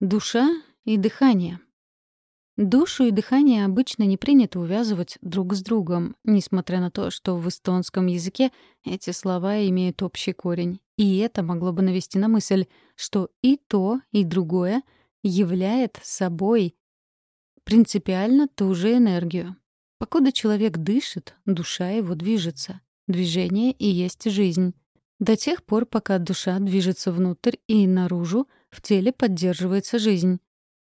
Душа и дыхание. Душу и дыхание обычно не принято увязывать друг с другом, несмотря на то, что в эстонском языке эти слова имеют общий корень. И это могло бы навести на мысль, что и то, и другое являет собой принципиально ту же энергию. Покуда человек дышит, душа его движется. Движение и есть жизнь. До тех пор, пока душа движется внутрь и наружу, в теле поддерживается жизнь.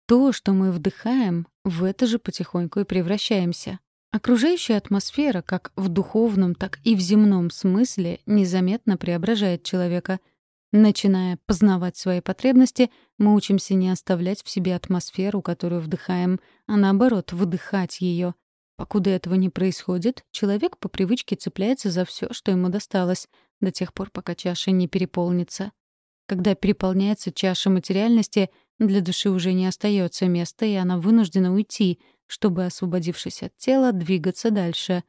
То, что мы вдыхаем, в это же потихоньку и превращаемся. Окружающая атмосфера, как в духовном, так и в земном смысле, незаметно преображает человека. Начиная познавать свои потребности, мы учимся не оставлять в себе атмосферу, которую вдыхаем, а наоборот, выдыхать ее. Покуда этого не происходит, человек по привычке цепляется за все, что ему досталось, до тех пор, пока чаша не переполнится. Когда переполняется чаша материальности, для души уже не остается места, и она вынуждена уйти, чтобы, освободившись от тела, двигаться дальше.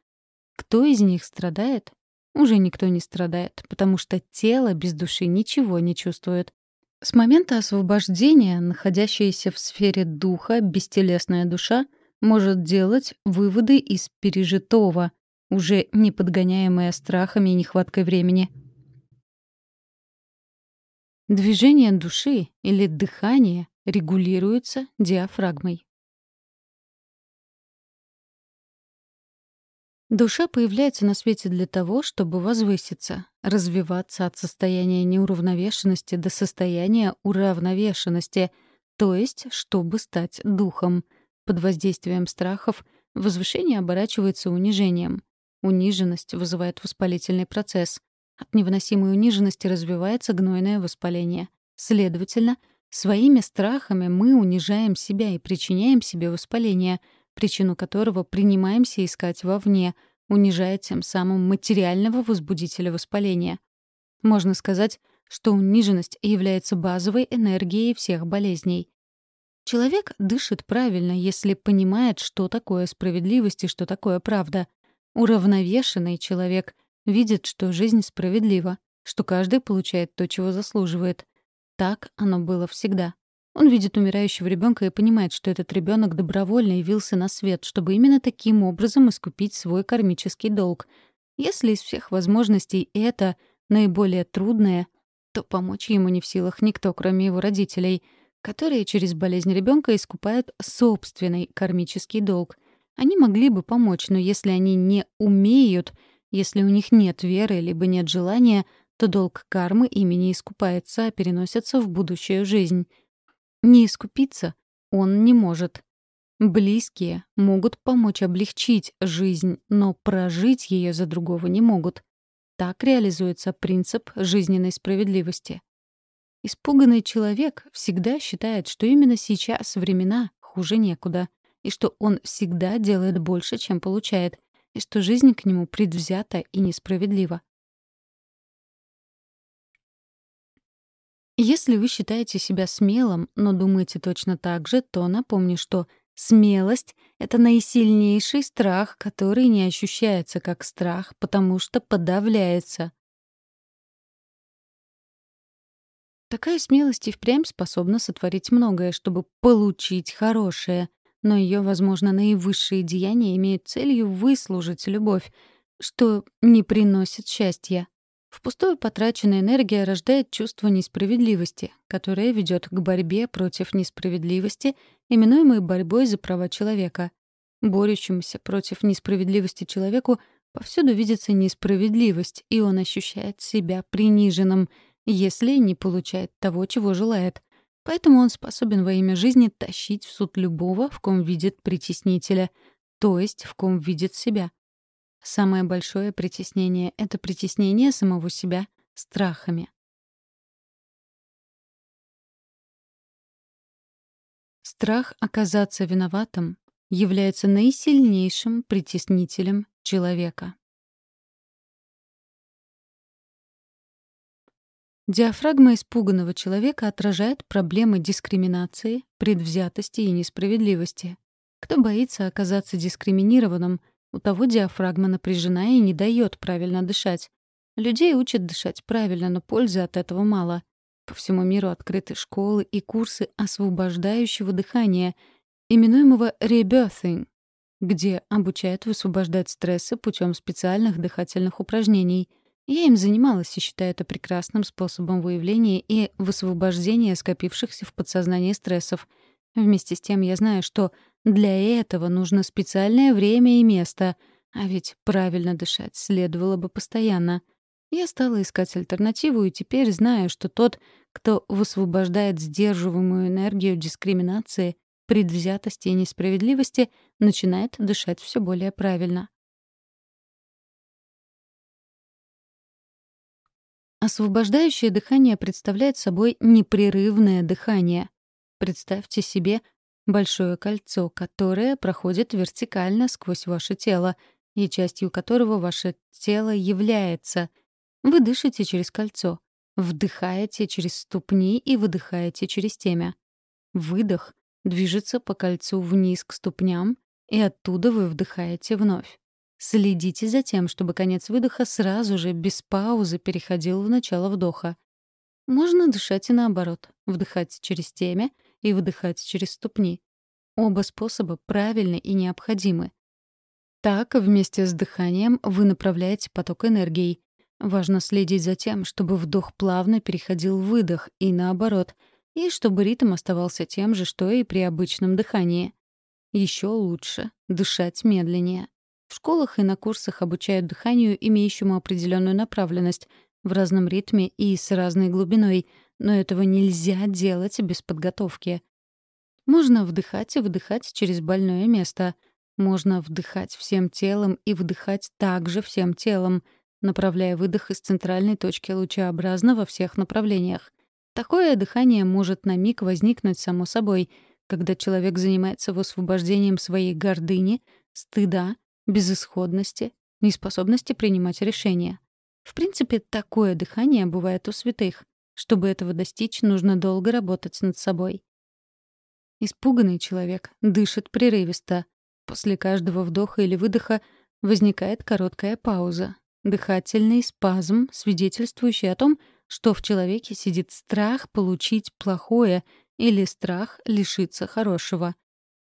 Кто из них страдает? Уже никто не страдает, потому что тело без души ничего не чувствует. С момента освобождения, находящаяся в сфере духа, бестелесная душа может делать выводы из пережитого, уже не подгоняемая страхами и нехваткой времени — Движение души или дыхание регулируется диафрагмой. Душа появляется на свете для того, чтобы возвыситься, развиваться от состояния неуравновешенности до состояния уравновешенности, то есть чтобы стать духом. Под воздействием страхов возвышение оборачивается унижением. Униженность вызывает воспалительный процесс. От невыносимой униженности развивается гнойное воспаление. Следовательно, своими страхами мы унижаем себя и причиняем себе воспаление, причину которого принимаемся искать вовне, унижая тем самым материального возбудителя воспаления. Можно сказать, что униженность является базовой энергией всех болезней. Человек дышит правильно, если понимает, что такое справедливость и что такое правда. Уравновешенный человек — Видит, что жизнь справедлива, что каждый получает то, чего заслуживает. Так оно было всегда. Он видит умирающего ребенка и понимает, что этот ребенок добровольно явился на свет, чтобы именно таким образом искупить свой кармический долг. Если из всех возможностей это наиболее трудное, то помочь ему не в силах никто, кроме его родителей, которые через болезнь ребенка искупают собственный кармический долг. Они могли бы помочь, но если они не умеют — если у них нет веры либо нет желания, то долг кармы ими не искупается, а переносится в будущую жизнь. Не искупиться он не может. Близкие могут помочь облегчить жизнь, но прожить ее за другого не могут. Так реализуется принцип жизненной справедливости. Испуганный человек всегда считает, что именно сейчас времена хуже некуда, и что он всегда делает больше, чем получает, и что жизнь к нему предвзята и несправедлива. Если вы считаете себя смелым, но думаете точно так же, то напомню, что смелость — это наисильнейший страх, который не ощущается как страх, потому что подавляется. Такая смелость и впрямь способна сотворить многое, чтобы получить хорошее но ее, возможно, наивысшие деяния имеют целью выслужить любовь, что не приносит счастья. Впустую потраченная энергия рождает чувство несправедливости, которое ведет к борьбе против несправедливости, именуемой борьбой за права человека. Борющемуся против несправедливости человеку повсюду видится несправедливость, и он ощущает себя приниженным, если не получает того, чего желает. Поэтому он способен во имя жизни тащить в суд любого, в ком видит притеснителя, то есть в ком видит себя. Самое большое притеснение — это притеснение самого себя страхами. Страх оказаться виноватым является наисильнейшим притеснителем человека. Диафрагма испуганного человека отражает проблемы дискриминации, предвзятости и несправедливости. Кто боится оказаться дискриминированным, у того диафрагма напряжена и не дает правильно дышать. Людей учат дышать правильно, но пользы от этого мало. По всему миру открыты школы и курсы освобождающего дыхания, именуемого rebirthing, где обучают высвобождать стрессы путем специальных дыхательных упражнений. Я им занималась и считаю это прекрасным способом выявления и высвобождения скопившихся в подсознании стрессов. Вместе с тем я знаю, что для этого нужно специальное время и место, а ведь правильно дышать следовало бы постоянно — я стала искать альтернативу и теперь знаю, что тот, кто высвобождает сдерживаемую энергию дискриминации, предвзятости и несправедливости, начинает дышать все более правильно. Освобождающее дыхание представляет собой непрерывное дыхание. Представьте себе большое кольцо, которое проходит вертикально сквозь ваше тело, и частью которого ваше тело является — вы дышите через кольцо, вдыхаете через ступни и выдыхаете через темя. Выдох движется по кольцу вниз к ступням, и оттуда вы вдыхаете вновь. Следите за тем, чтобы конец выдоха сразу же, без паузы, переходил в начало вдоха. Можно дышать и наоборот, вдыхать через темя и выдыхать через ступни. Оба способа правильны и необходимы. Так, вместе с дыханием вы направляете поток энергии, Важно следить за тем, чтобы вдох плавно переходил в выдох и наоборот, и чтобы ритм оставался тем же, что и при обычном дыхании. Еще лучше — дышать медленнее. В школах и на курсах обучают дыханию, имеющему определенную направленность, в разном ритме и с разной глубиной, но этого нельзя делать без подготовки. Можно вдыхать и выдыхать через больное место. Можно вдыхать всем телом и вдыхать также всем телом — направляя выдох из центральной точки лучеобразно во всех направлениях. Такое дыхание может на миг возникнуть само собой, когда человек занимается высвобождением своей гордыни, стыда, безысходности, неспособности принимать решения. В принципе, такое дыхание бывает у святых. Чтобы этого достичь, нужно долго работать над собой. Испуганный человек дышит прерывисто. После каждого вдоха или выдоха возникает короткая пауза, Дыхательный спазм, свидетельствующий о том, что в человеке сидит страх получить плохое или страх лишиться хорошего.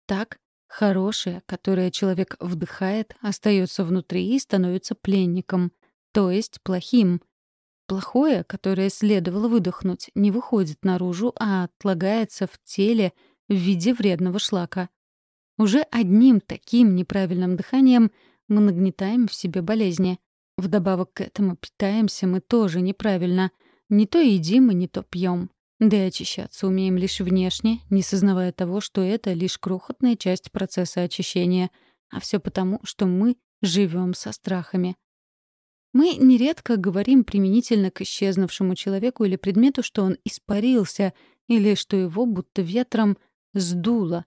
Так, хорошее, которое человек вдыхает, остается внутри и становится пленником, то есть плохим. Плохое, которое следовало выдохнуть, не выходит наружу, а отлагается в теле в виде вредного шлака. Уже одним таким неправильным дыханием мы нагнетаем в себе болезни. Вдобавок к этому питаемся мы тоже неправильно. Не то едим и не то пьем. Да и очищаться умеем лишь внешне, не сознавая того, что это лишь крохотная часть процесса очищения. А все потому, что мы живем со страхами. Мы нередко говорим применительно к исчезнувшему человеку или предмету, что он испарился, или что его будто ветром сдуло.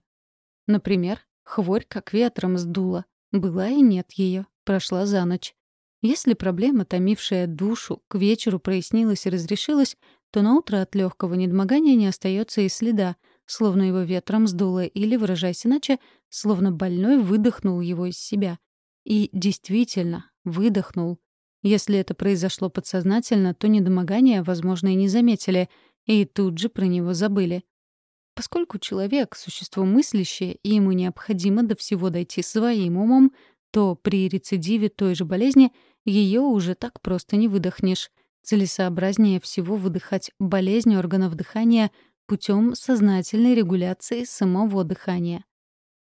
Например, хворь как ветром сдуло. Была и нет ее, прошла за ночь. Если проблема, томившая душу, к вечеру прояснилась и разрешилась, то на утро от легкого недомогания не остается и следа, словно его ветром сдуло или, выражаясь иначе, словно больной выдохнул его из себя. И действительно, выдохнул. Если это произошло подсознательно, то недомогание, возможно, и не заметили, и тут же про него забыли. Поскольку человек — существо мыслящее, и ему необходимо до всего дойти своим умом, то при рецидиве той же болезни — ее уже так просто не выдохнешь. Целесообразнее всего выдыхать болезнь органов дыхания путем сознательной регуляции самого дыхания.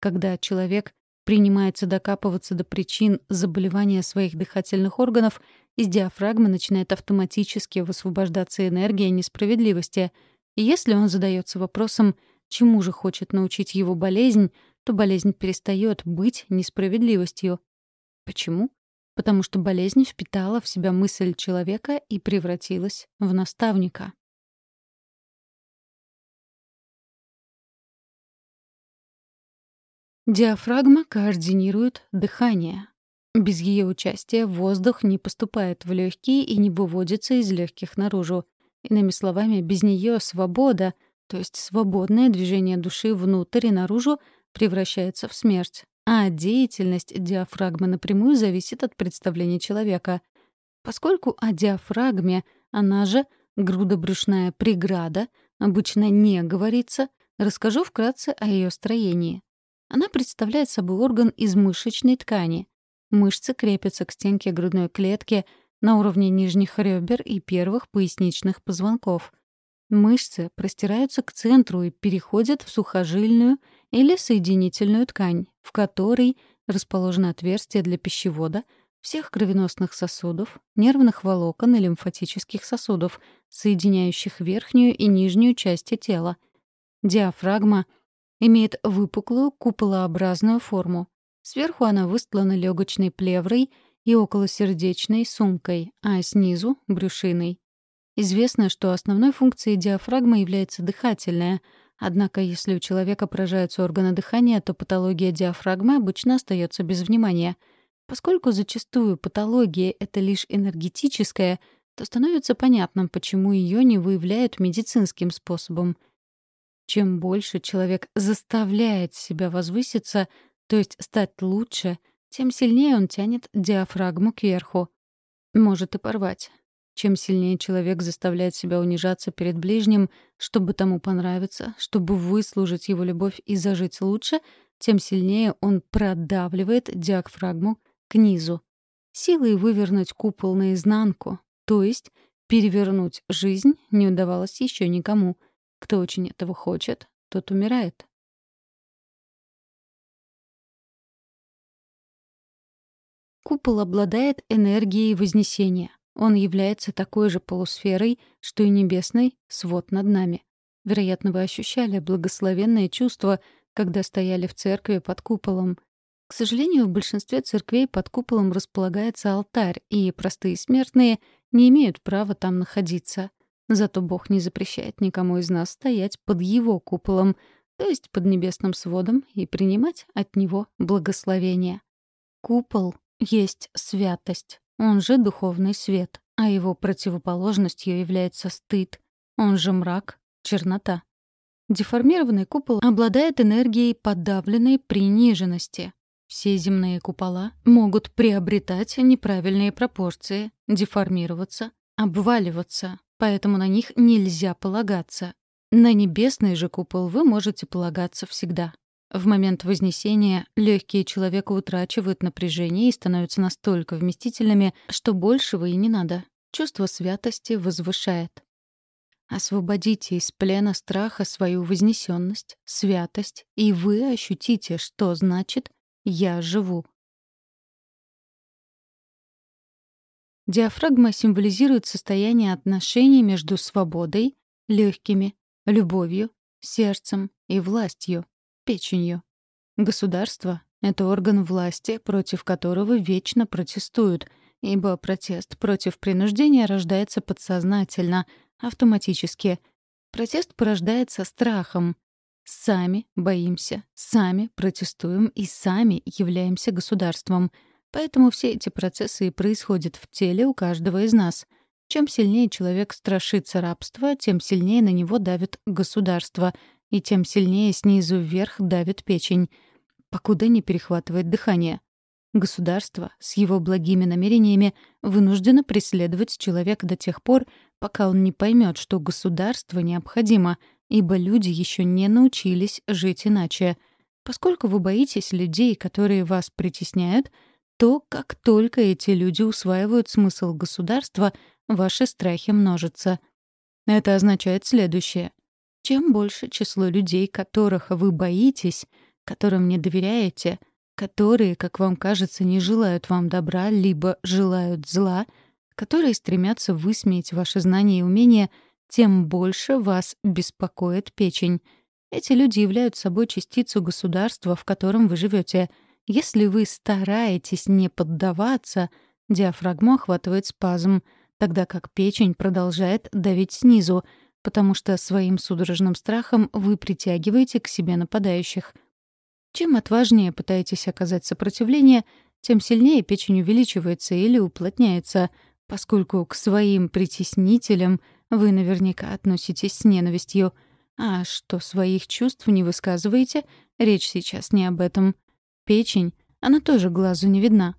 Когда человек принимается докапываться до причин заболевания своих дыхательных органов, из диафрагмы начинает автоматически высвобождаться энергия несправедливости. И если он задается вопросом, чему же хочет научить его болезнь, то болезнь перестает быть несправедливостью. Почему? Потому что болезнь впитала в себя мысль человека и превратилась в наставника. Диафрагма координирует дыхание. Без ее участия воздух не поступает в легкие и не выводится из легких наружу. Иными словами, без нее свобода, то есть свободное движение души внутрь и наружу, превращается в смерть а деятельность диафрагмы напрямую зависит от представления человека. Поскольку о диафрагме, она же грудобрюшная преграда обычно не говорится, расскажу вкратце о ее строении. Она представляет собой орган из мышечной ткани. Мышцы крепятся к стенке грудной клетки на уровне нижних ребер и первых поясничных позвонков. Мышцы простираются к центру и переходят в сухожильную или соединительную ткань, в которой расположено отверстие для пищевода, всех кровеносных сосудов, нервных волокон и лимфатических сосудов, соединяющих верхнюю и нижнюю части тела. Диафрагма имеет выпуклую куполообразную форму. Сверху она выстлана легочной плеврой и околосердечной сумкой, а снизу — брюшиной. Известно, что основной функцией диафрагмы является дыхательная, однако если у человека поражаются органы дыхания, то патология диафрагмы обычно остается без внимания. Поскольку зачастую патология — это лишь энергетическая, то становится понятным, почему ее не выявляют медицинским способом — чем больше человек заставляет себя возвыситься, то есть стать лучше, тем сильнее он тянет диафрагму кверху. Может и порвать. Чем сильнее человек заставляет себя унижаться перед ближним, чтобы тому понравиться, чтобы выслужить его любовь и зажить лучше, тем сильнее он продавливает диафрагму к низу. Силой вывернуть купол наизнанку, то есть перевернуть жизнь, не удавалось еще никому — кто очень этого хочет, тот умирает. Купол обладает энергией Вознесения. Он является такой же полусферой, что и небесный свод над нами. Вероятно, вы ощущали благословенное чувство, когда стояли в церкви под куполом. К сожалению, в большинстве церквей под куполом располагается алтарь, и простые смертные не имеют права там находиться — Зато Бог не запрещает никому из нас стоять под Его куполом, то есть под небесным сводом, и принимать от Него благословение. Купол есть святость, он же духовный свет, а его противоположностью является стыд, он же мрак, чернота. Деформированный купол обладает энергией подавленной приниженности. Все земные купола могут приобретать неправильные пропорции, деформироваться, обваливаться, поэтому на них нельзя полагаться. На небесный же купол вы можете полагаться всегда. В момент Вознесения легкие человека утрачивают напряжение и становятся настолько вместительными, что большего и не надо. Чувство святости возвышает. Освободите из плена страха свою вознесенность, святость, и вы ощутите, что значит «я живу». Диафрагма символизирует состояние отношений между свободой, легкими, любовью, сердцем и властью, печенью. Государство — это орган власти, против которого вечно протестуют, ибо протест против принуждения рождается подсознательно, автоматически. Протест порождается страхом. Сами боимся, сами протестуем и сами являемся государством — Поэтому все эти процессы и происходят в теле у каждого из нас. Чем сильнее человек страшится рабства, тем сильнее на него давит государство, и тем сильнее снизу вверх давит печень, покуда не перехватывает дыхание. Государство с его благими намерениями вынуждено преследовать человека до тех пор, пока он не поймет, что государство необходимо, ибо люди еще не научились жить иначе. Поскольку вы боитесь людей, которые вас притесняют — то как только эти люди усваивают смысл государства, ваши страхи множатся. Это означает следующее. Чем больше число людей, которых вы боитесь, которым не доверяете, которые, как вам кажется, не желают вам добра, либо желают зла, которые стремятся высмеять ваши знания и умения, тем больше вас беспокоит печень. Эти люди являются собой частицу государства, в котором вы живете — если вы стараетесь не поддаваться, диафрагму охватывает спазм, тогда как печень продолжает давить снизу, потому что своим судорожным страхом вы притягиваете к себе нападающих. Чем отважнее пытаетесь оказать сопротивление, тем сильнее печень увеличивается или уплотняется, поскольку к своим притеснителям вы наверняка относитесь с ненавистью. А что своих чувств не высказываете, речь сейчас не об этом. Печень, она тоже глазу не видна.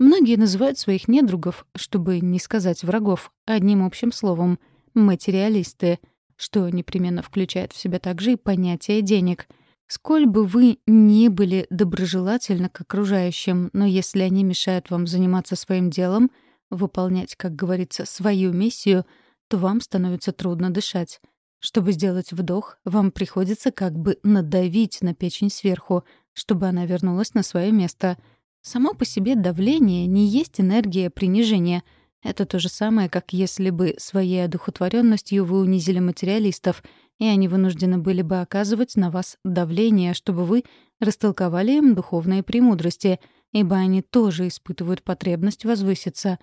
Многие называют своих недругов, чтобы не сказать врагов, одним общим словом. Материалисты, что непременно включает в себя также и понятие денег. Сколь бы вы ни были доброжелательны к окружающим, но если они мешают вам заниматься своим делом, выполнять, как говорится, свою миссию, то вам становится трудно дышать. Чтобы сделать вдох, вам приходится как бы надавить на печень сверху, чтобы она вернулась на свое место. Само по себе давление не есть энергия принижения. Это то же самое, как если бы своей одухотворенностью вы унизили материалистов, и они вынуждены были бы оказывать на вас давление, чтобы вы растолковали им духовные премудрости, ибо они тоже испытывают потребность возвыситься.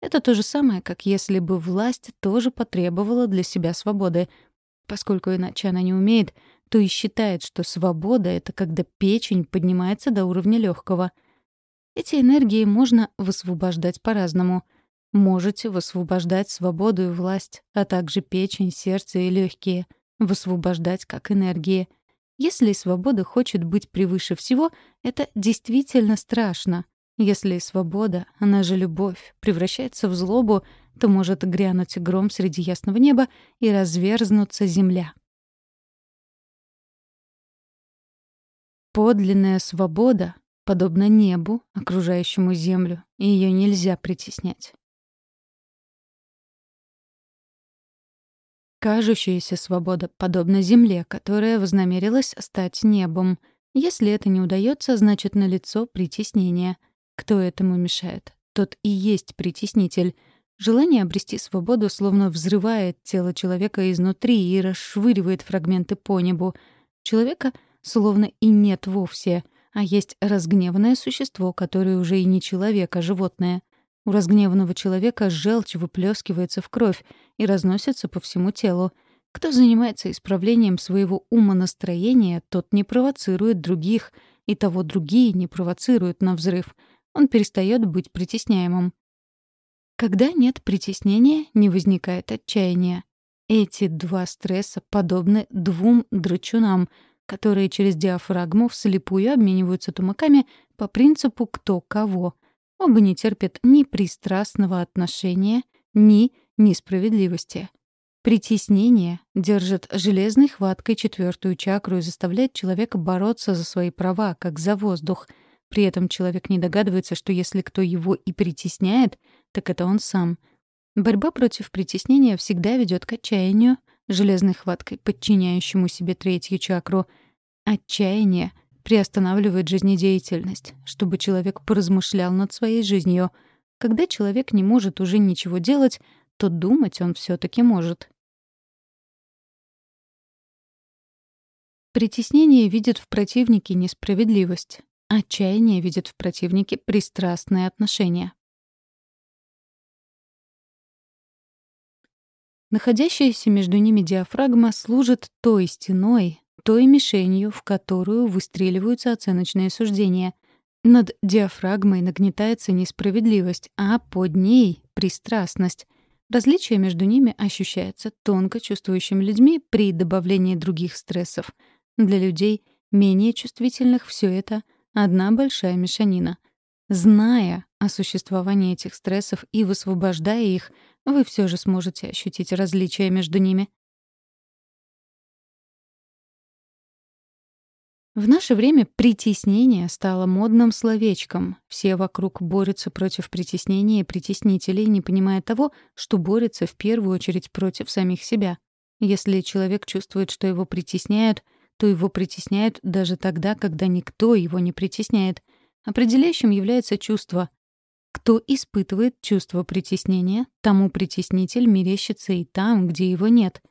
Это то же самое, как если бы власть тоже потребовала для себя свободы — Поскольку иначе она не умеет, то и считает, что свобода — это когда печень поднимается до уровня легкого. Эти энергии можно высвобождать по-разному. Можете высвобождать свободу и власть, а также печень, сердце и легкие. Высвобождать как энергии. Если свобода хочет быть превыше всего, это действительно страшно. Если свобода, она же любовь, превращается в злобу, то может грянуть гром среди ясного неба и разверзнуться земля. Подлинная свобода подобна небу, окружающему землю, и ее нельзя притеснять. Кажущаяся свобода подобна земле, которая вознамерилась стать небом. Если это не удается, значит налицо притеснение. Кто этому мешает? Тот и есть притеснитель — Желание обрести свободу словно взрывает тело человека изнутри и расшвыривает фрагменты по небу. Человека словно и нет вовсе, а есть разгневанное существо, которое уже и не человек, а животное. У разгневанного человека желчь выплескивается в кровь и разносится по всему телу. Кто занимается исправлением своего умонастроения, тот не провоцирует других, и того другие не провоцируют на взрыв. Он перестает быть притесняемым. Когда нет притеснения, не возникает отчаяния. Эти два стресса подобны двум драчунам, которые через диафрагму вслепую обмениваются тумаками по принципу «кто кого». Оба не терпят ни пристрастного отношения, ни несправедливости. Притеснение держит железной хваткой четвертую чакру и заставляет человека бороться за свои права, как за воздух. При этом человек не догадывается, что если кто его и притесняет — так это он сам. Борьба против притеснения всегда ведет к отчаянию, железной хваткой, подчиняющему себе третью чакру. Отчаяние приостанавливает жизнедеятельность, чтобы человек поразмышлял над своей жизнью. Когда человек не может уже ничего делать, то думать он все таки может. Притеснение видит в противнике несправедливость. Отчаяние видит в противнике пристрастное отношение. Находящаяся между ними диафрагма служит той стеной, той мишенью, в которую выстреливаются оценочные суждения. Над диафрагмой нагнетается несправедливость, а под ней — пристрастность. Различие между ними ощущается тонко чувствующими людьми при добавлении других стрессов. Для людей, менее чувствительных, все это — одна большая мешанина. Зная о существовании этих стрессов и высвобождая их — вы все же сможете ощутить различия между ними. В наше время притеснение стало модным словечком. Все вокруг борются против притеснения и притеснителей, не понимая того, что борются в первую очередь против самих себя. Если человек чувствует, что его притесняют, то его притесняют даже тогда, когда никто его не притесняет. Определяющим является чувство, кто испытывает чувство притеснения, тому притеснитель мерещится и там, где его нет.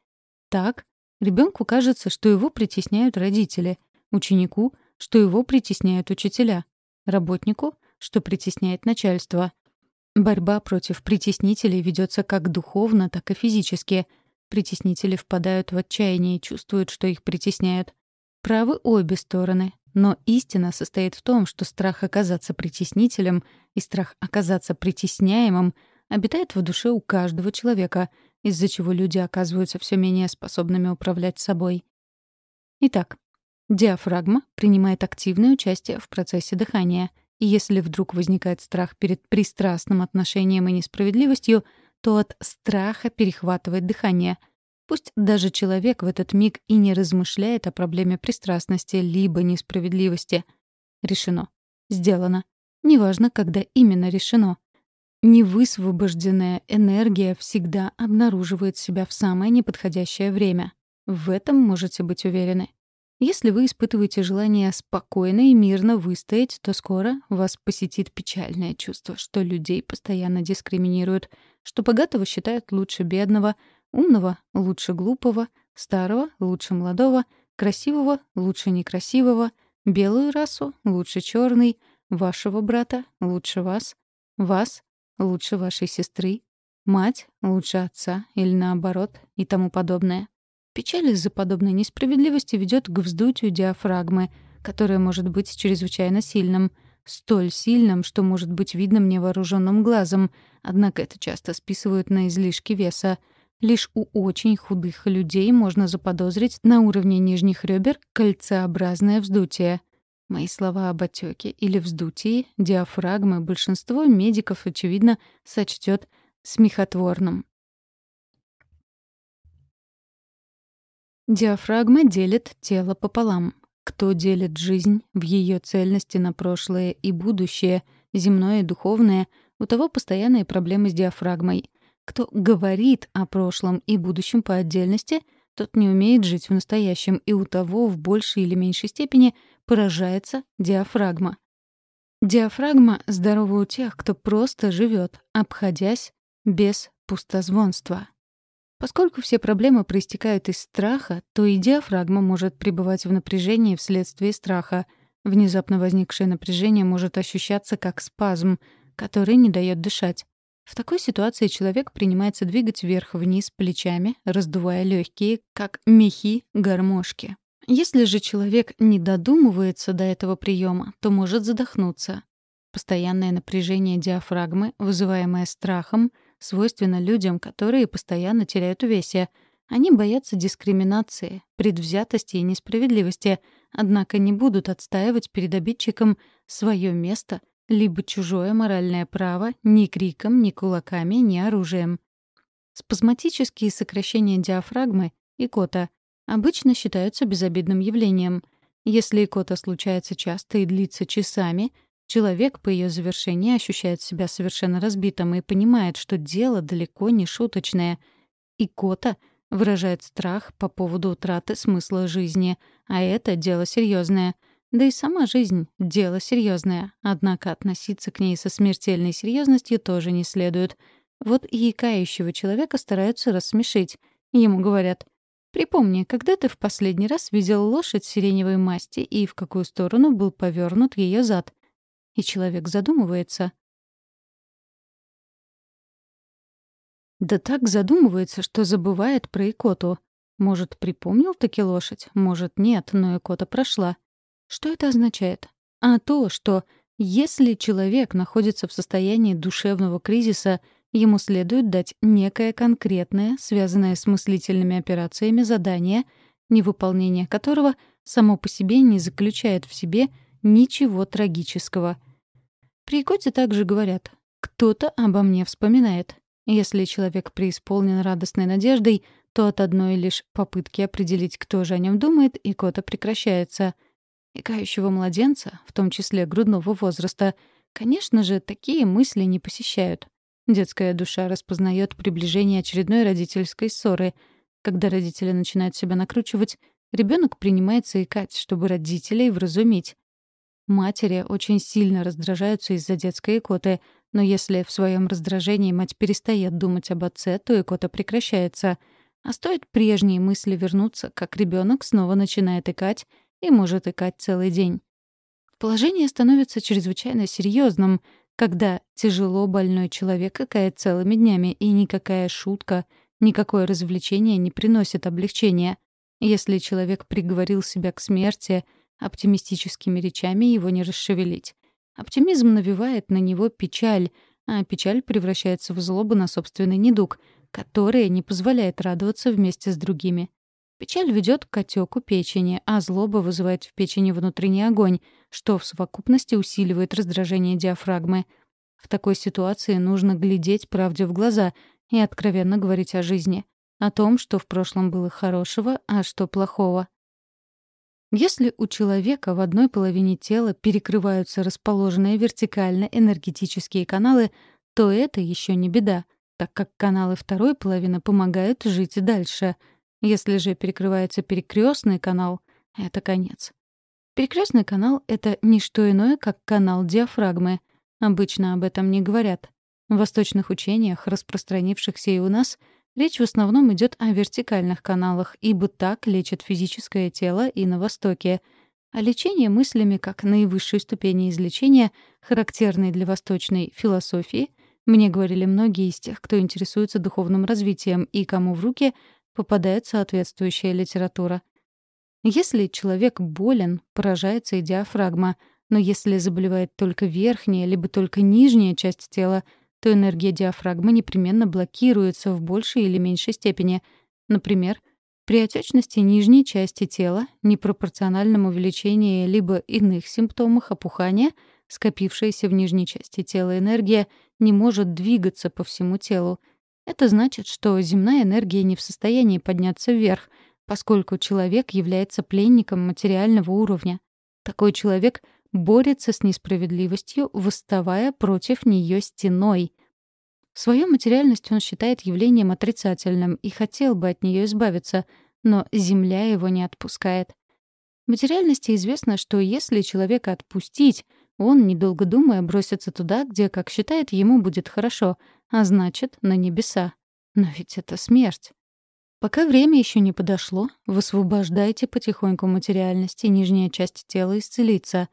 Так, ребенку кажется, что его притесняют родители, ученику, что его притесняют учителя, работнику, что притесняет начальство. Борьба против притеснителей ведется как духовно, так и физически. Притеснители впадают в отчаяние и чувствуют, что их притесняют. Правы обе стороны, но истина состоит в том, что страх оказаться притеснителем и страх оказаться притесняемым обитает в душе у каждого человека, из-за чего люди оказываются все менее способными управлять собой. Итак, диафрагма принимает активное участие в процессе дыхания, и если вдруг возникает страх перед пристрастным отношением и несправедливостью, то от страха перехватывает дыхание. Пусть даже человек в этот миг и не размышляет о проблеме пристрастности либо несправедливости. Решено. Сделано. Неважно, когда именно решено. Невысвобожденная энергия всегда обнаруживает себя в самое неподходящее время. В этом можете быть уверены. Если вы испытываете желание спокойно и мирно выстоять, то скоро вас посетит печальное чувство, что людей постоянно дискриминируют, что богатого считают лучше бедного, умного — лучше глупого, старого — лучше молодого, красивого — лучше некрасивого, белую расу — лучше черный, вашего брата — лучше вас, вас — лучше вашей сестры, мать — лучше отца или наоборот и тому подобное. Печаль из-за подобной несправедливости ведет к вздутию диафрагмы, которое может быть чрезвычайно сильным, столь сильным, что может быть видно невооруженным глазом, однако это часто списывают на излишки веса. Лишь у очень худых людей можно заподозрить на уровне нижних ребер кольцеобразное вздутие. Мои слова об отеке или вздутии диафрагмы большинство медиков, очевидно, сочтет смехотворным. Диафрагма делит тело пополам. Кто делит жизнь в ее цельности на прошлое и будущее, земное и духовное, у того постоянные проблемы с диафрагмой. Кто говорит о прошлом и будущем по отдельности, тот не умеет жить в настоящем, и у того в большей или меньшей степени поражается диафрагма. Диафрагма здорова у тех, кто просто живет, обходясь без пустозвонства. Поскольку все проблемы проистекают из страха, то и диафрагма может пребывать в напряжении вследствие страха. Внезапно возникшее напряжение может ощущаться как спазм, который не дает дышать. В такой ситуации человек принимается двигать вверх-вниз плечами, раздувая легкие, как мехи гармошки. Если же человек не додумывается до этого приема, то может задохнуться. Постоянное напряжение диафрагмы, вызываемое страхом, свойственно людям, которые постоянно теряют в весе. Они боятся дискриминации, предвзятости и несправедливости, однако не будут отстаивать перед обидчиком свое место либо чужое моральное право ни криком, ни кулаками, ни оружием. Спазматические сокращения диафрагмы икота обычно считаются безобидным явлением. Если икота случается часто и длится часами, Человек по ее завершении ощущает себя совершенно разбитым и понимает, что дело далеко не шуточное. И Кота выражает страх по поводу утраты смысла жизни, а это дело серьезное. Да и сама жизнь — дело серьезное, однако относиться к ней со смертельной серьезностью тоже не следует. Вот и икающего человека стараются рассмешить. Ему говорят — Припомни, когда ты в последний раз видел лошадь сиреневой масти и в какую сторону был повернут ее зад? И человек задумывается. Да так задумывается, что забывает про икоту. Может, припомнил таки лошадь, может, нет, но икота прошла. Что это означает? А то, что если человек находится в состоянии душевного кризиса, ему следует дать некое конкретное, связанное с мыслительными операциями задание, невыполнение которого само по себе не заключает в себе ничего трагического. При икоте также говорят «кто-то обо мне вспоминает». Если человек преисполнен радостной надеждой, то от одной лишь попытки определить, кто же о нем думает, икота прекращается. Икающего младенца, в том числе грудного возраста, конечно же, такие мысли не посещают. Детская душа распознает приближение очередной родительской ссоры. Когда родители начинают себя накручивать, ребенок принимается икать, чтобы родителей вразумить. Матери очень сильно раздражаются из-за детской икоты, но если в своем раздражении мать перестает думать об отце, то икота прекращается. А стоит прежние мысли вернуться, как ребенок снова начинает икать и может икать целый день. Положение становится чрезвычайно серьезным, когда тяжело больной человек икает целыми днями, и никакая шутка, никакое развлечение не приносит облегчения. Если человек приговорил себя к смерти — Оптимистическими речами его не расшевелить. Оптимизм навевает на него печаль, а печаль превращается в злобу на собственный недуг, которая не позволяет радоваться вместе с другими. Печаль ведет к отеку печени, а злоба вызывает в печени внутренний огонь, что в совокупности усиливает раздражение диафрагмы. В такой ситуации нужно глядеть правде в глаза и откровенно говорить о жизни, о том, что в прошлом было хорошего, а что плохого. Если у человека в одной половине тела перекрываются расположенные вертикально энергетические каналы, то это еще не беда, так как каналы второй половины помогают жить дальше. Если же перекрывается перекрестный канал, это конец. Перекрестный канал — это не что иное, как канал диафрагмы. Обычно об этом не говорят. В восточных учениях, распространившихся и у нас, речь в основном идет о вертикальных каналах, ибо так лечат физическое тело и на Востоке. А лечение мыслями как наивысшей ступени излечения, характерной для восточной философии, мне говорили многие из тех, кто интересуется духовным развитием и кому в руки попадает соответствующая литература. Если человек болен, поражается и диафрагма, но если заболевает только верхняя либо только нижняя часть тела, то энергия диафрагмы непременно блокируется в большей или меньшей степени. Например, при отечности нижней части тела, непропорциональном увеличении либо иных симптомах опухания, скопившаяся в нижней части тела энергия не может двигаться по всему телу. Это значит, что земная энергия не в состоянии подняться вверх — поскольку человек является пленником материального уровня. Такой человек борется с несправедливостью, восставая против нее стеной. Свою материальность он считает явлением отрицательным и хотел бы от нее избавиться, но Земля его не отпускает. Материальности известно, что если человека отпустить, он, недолго думая, бросится туда, где, как считает, ему будет хорошо, а значит, на небеса. Но ведь это смерть. Пока время еще не подошло, высвобождайте потихоньку материальность, и нижняя часть тела исцелится.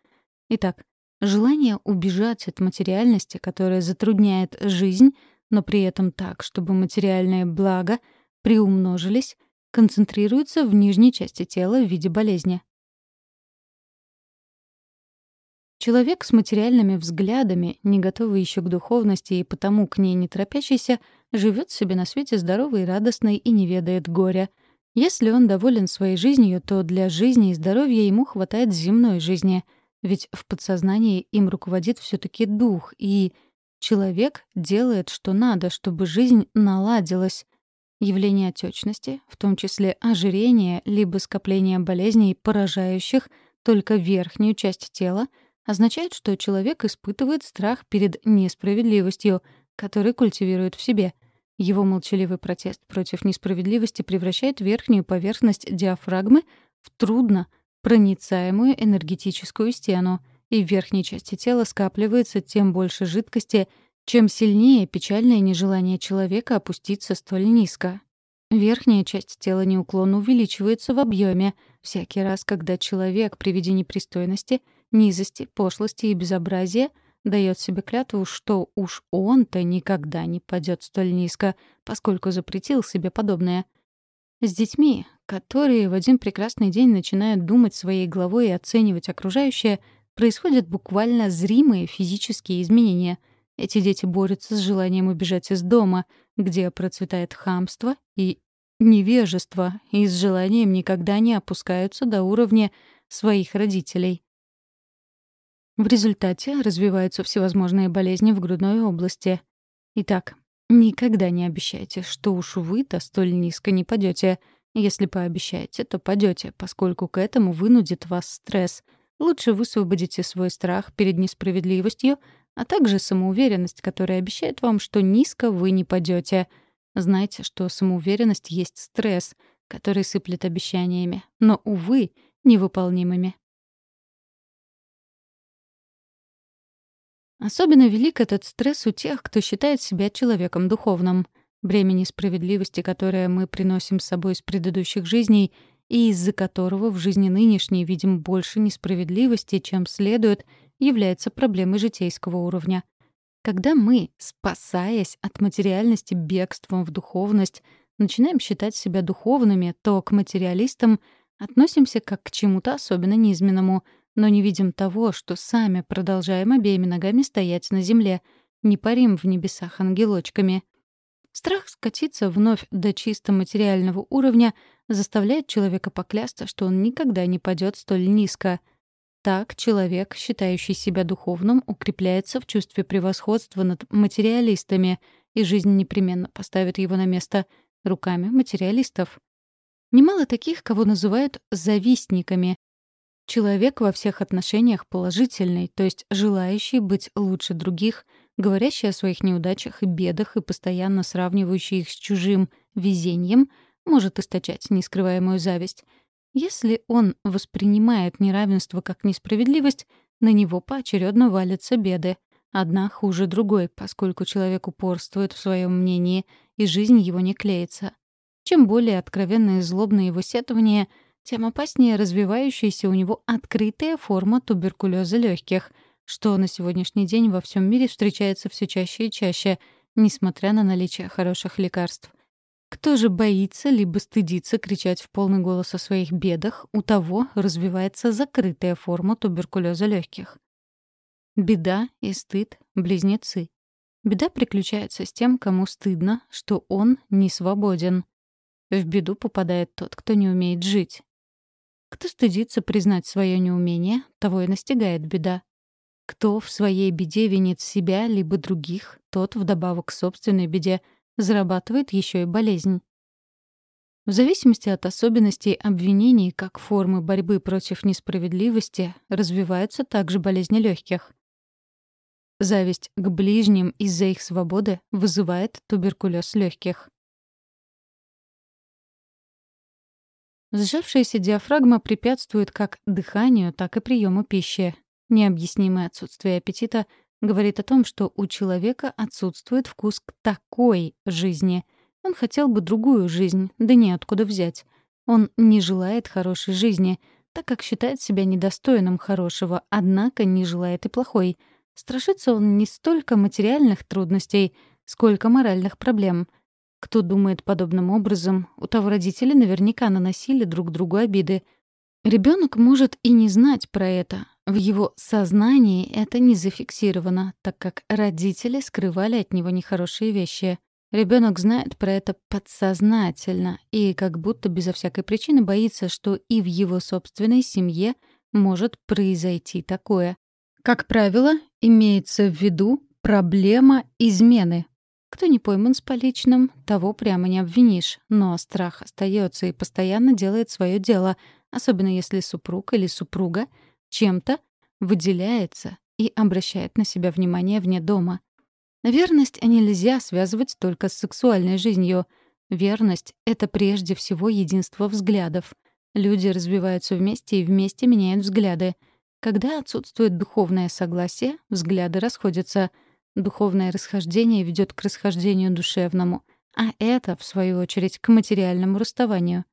Итак, желание убежать от материальности, которая затрудняет жизнь, но при этом так, чтобы материальные блага приумножились, концентрируется в нижней части тела в виде болезни. Человек с материальными взглядами, не готовый еще к духовности и потому к ней не торопящийся — живет себе на свете здоровый и радостный и не ведает горя. Если он доволен своей жизнью, то для жизни и здоровья ему хватает земной жизни, ведь в подсознании им руководит все таки дух, и человек делает, что надо, чтобы жизнь наладилась. Явление отечности, в том числе ожирение либо скопление болезней, поражающих только верхнюю часть тела, означает, что человек испытывает страх перед несправедливостью — который культивирует в себе. Его молчаливый протест против несправедливости превращает верхнюю поверхность диафрагмы в трудно проницаемую энергетическую стену, и в верхней части тела скапливается тем больше жидкости, чем сильнее печальное нежелание человека опуститься столь низко. Верхняя часть тела неуклонно увеличивается в объеме всякий раз, когда человек при виде непристойности, низости, пошлости и безобразия — дает себе клятву, что уж он-то никогда не падет столь низко, поскольку запретил себе подобное. С детьми, которые в один прекрасный день начинают думать своей головой и оценивать окружающее, происходят буквально зримые физические изменения. Эти дети борются с желанием убежать из дома, где процветает хамство и невежество, и с желанием никогда не опускаются до уровня своих родителей. В результате развиваются всевозможные болезни в грудной области. Итак, никогда не обещайте, что уж вы-то столь низко не падете. Если пообещаете, то падете, поскольку к этому вынудит вас стресс. Лучше высвободите свой страх перед несправедливостью, а также самоуверенность, которая обещает вам, что низко вы не падете. Знайте, что самоуверенность есть стресс, который сыплет обещаниями, но, увы, невыполнимыми. Особенно велик этот стресс у тех, кто считает себя человеком духовным. Бремя несправедливости, которое мы приносим с собой из предыдущих жизней и из-за которого в жизни нынешней видим больше несправедливости, чем следует, является проблемой житейского уровня. Когда мы, спасаясь от материальности бегством в духовность, начинаем считать себя духовными, то к материалистам относимся как к чему-то особенно низменному — но не видим того, что сами продолжаем обеими ногами стоять на земле, не парим в небесах ангелочками. Страх скатиться вновь до чисто материального уровня заставляет человека поклясться, что он никогда не падет столь низко. Так человек, считающий себя духовным, укрепляется в чувстве превосходства над материалистами и жизнь непременно поставит его на место руками материалистов. Немало таких, кого называют «завистниками». Человек во всех отношениях положительный, то есть желающий быть лучше других, говорящий о своих неудачах и бедах и постоянно сравнивающий их с чужим везением, может источать нескрываемую зависть. Если он воспринимает неравенство как несправедливость, на него поочередно валятся беды. Одна хуже другой, поскольку человек упорствует в своем мнении, и жизнь его не клеится. Чем более откровенное и злобное его сетование, тем опаснее развивающаяся у него открытая форма туберкулеза легких, что на сегодняшний день во всем мире встречается все чаще и чаще, несмотря на наличие хороших лекарств. Кто же боится либо стыдится кричать в полный голос о своих бедах, у того развивается закрытая форма туберкулеза легких. Беда и стыд — близнецы. Беда приключается с тем, кому стыдно, что он не свободен. В беду попадает тот, кто не умеет жить. Кто стыдится признать свое неумение, того и настигает беда. Кто в своей беде винит себя либо других, тот, вдобавок к собственной беде, зарабатывает еще и болезнь. В зависимости от особенностей обвинений как формы борьбы против несправедливости развиваются также болезни легких. Зависть к ближним из-за их свободы вызывает туберкулез легких. Сжавшаяся диафрагма препятствует как дыханию, так и приему пищи. Необъяснимое отсутствие аппетита говорит о том, что у человека отсутствует вкус к такой жизни. Он хотел бы другую жизнь, да неоткуда взять. Он не желает хорошей жизни, так как считает себя недостойным хорошего, однако не желает и плохой. Страшится он не столько материальных трудностей, сколько моральных проблем — кто думает подобным образом, у того родители наверняка наносили друг другу обиды. Ребенок может и не знать про это. В его сознании это не зафиксировано, так как родители скрывали от него нехорошие вещи. Ребенок знает про это подсознательно и как будто безо всякой причины боится, что и в его собственной семье может произойти такое. Как правило, имеется в виду проблема измены, кто не пойман с поличным, того прямо не обвинишь, но страх остается и постоянно делает свое дело, особенно если супруг или супруга чем-то выделяется и обращает на себя внимание вне дома. Верность нельзя связывать только с сексуальной жизнью. Верность — это прежде всего единство взглядов. Люди развиваются вместе и вместе меняют взгляды. Когда отсутствует духовное согласие, взгляды расходятся — Духовное расхождение ведет к расхождению душевному, а это, в свою очередь, к материальному расставанию.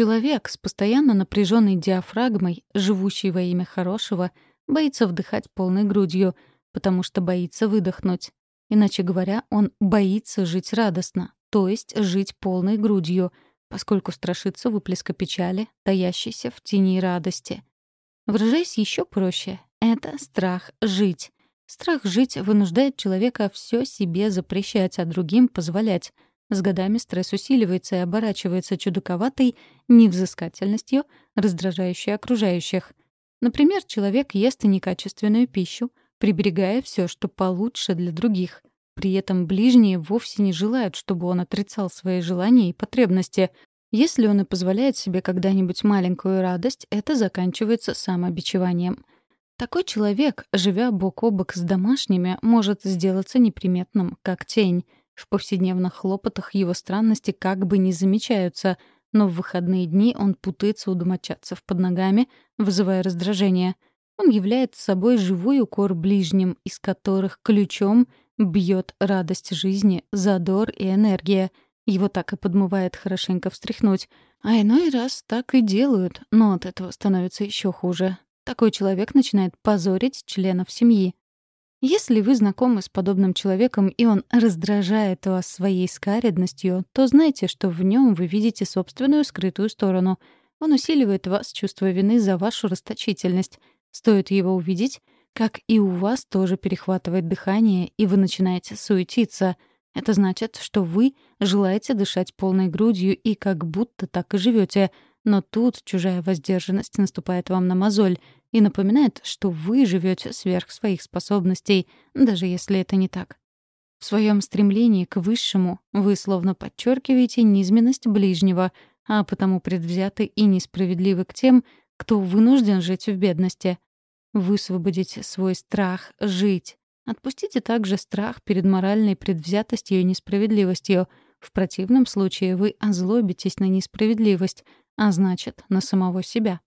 Человек с постоянно напряженной диафрагмой, живущий во имя хорошего, боится вдыхать полной грудью, потому что боится выдохнуть. Иначе говоря, он боится жить радостно, то есть жить полной грудью, поскольку страшится выплеска печали, таящейся в тени радости. Выражаясь еще проще, это страх жить. Страх жить вынуждает человека все себе запрещать, а другим позволять. С годами стресс усиливается и оборачивается чудаковатой невзыскательностью, раздражающей окружающих. Например, человек ест некачественную пищу, приберегая все, что получше для других. При этом ближние вовсе не желают, чтобы он отрицал свои желания и потребности. Если он и позволяет себе когда-нибудь маленькую радость, это заканчивается самобичеванием — такой человек, живя бок о бок с домашними, может сделаться неприметным, как тень. В повседневных хлопотах его странности как бы не замечаются, но в выходные дни он путается у домочадцев под ногами, вызывая раздражение. Он является собой живой укор ближним, из которых ключом бьет радость жизни, задор и энергия. Его так и подмывает хорошенько встряхнуть. А иной раз так и делают, но от этого становится еще хуже. Такой человек начинает позорить членов семьи. Если вы знакомы с подобным человеком, и он раздражает вас своей скаредностью, то знайте, что в нем вы видите собственную скрытую сторону. Он усиливает вас чувство вины за вашу расточительность. Стоит его увидеть, как и у вас тоже перехватывает дыхание, и вы начинаете суетиться. Это значит, что вы желаете дышать полной грудью и как будто так и живете — но тут чужая воздержанность наступает вам на мозоль, и напоминает, что вы живете сверх своих способностей, даже если это не так. В своем стремлении к высшему вы словно подчеркиваете низменность ближнего, а потому предвзяты и несправедливы к тем, кто вынужден жить в бедности. Высвободите свой страх жить. Отпустите также страх перед моральной предвзятостью и несправедливостью. В противном случае вы озлобитесь на несправедливость, а значит, на самого себя.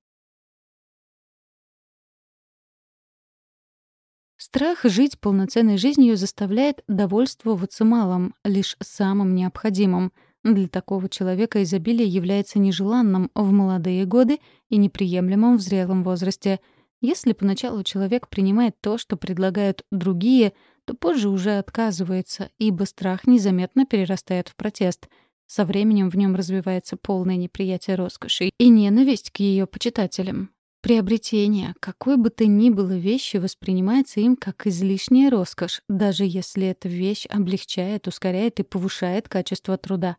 Страх жить полноценной жизнью заставляет довольствоваться малым, лишь самым необходимым. Для такого человека изобилие является нежеланным в молодые годы и неприемлемым в зрелом возрасте. Если поначалу человек принимает то, что предлагают другие, то позже уже отказывается, ибо страх незаметно перерастает в протест. Со временем в нем развивается полное неприятие роскоши и ненависть к ее почитателям. Приобретение какой бы то ни было вещи воспринимается им как излишняя роскошь, даже если эта вещь облегчает, ускоряет и повышает качество труда.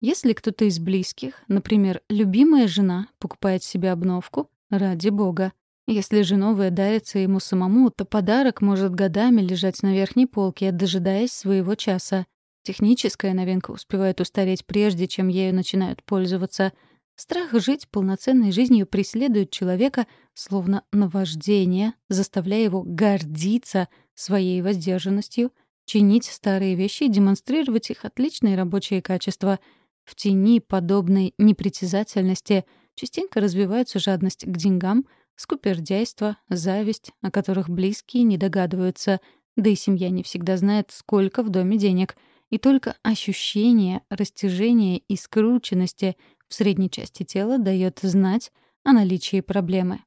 Если кто-то из близких, например, любимая жена, покупает себе обновку, ради бога. Если же новая дарится ему самому, то подарок может годами лежать на верхней полке, дожидаясь своего часа. Техническая новинка успевает устареть прежде, чем ею начинают пользоваться — Страх жить полноценной жизнью преследует человека словно наваждение, заставляя его гордиться своей воздержанностью, чинить старые вещи и демонстрировать их отличные рабочие качества. В тени подобной непритязательности частенько развиваются жадность к деньгам, скупердяйство, зависть, о которых близкие не догадываются, да и семья не всегда знает, сколько в доме денег. И только ощущение растяжения и скрученности — в средней части тела дает знать о наличии проблемы.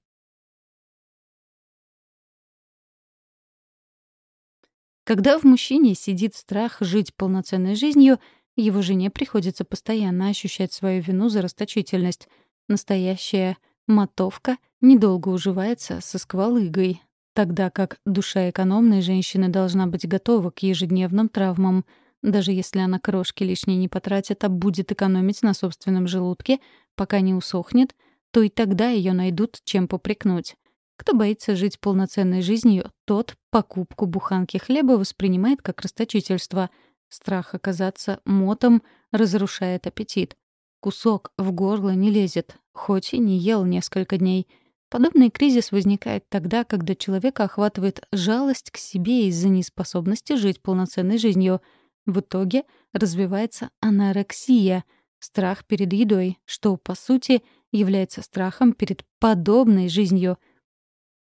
Когда в мужчине сидит страх жить полноценной жизнью, его жене приходится постоянно ощущать свою вину за расточительность. Настоящая мотовка недолго уживается со сквалыгой, тогда как душа экономной женщины должна быть готова к ежедневным травмам — даже если она крошки лишние не потратит, а будет экономить на собственном желудке, пока не усохнет, то и тогда ее найдут чем попрекнуть. Кто боится жить полноценной жизнью, тот покупку буханки хлеба воспринимает как расточительство. Страх оказаться мотом разрушает аппетит. Кусок в горло не лезет, хоть и не ел несколько дней. Подобный кризис возникает тогда, когда человека охватывает жалость к себе из-за неспособности жить полноценной жизнью — в итоге развивается анорексия, страх перед едой, что, по сути, является страхом перед подобной жизнью.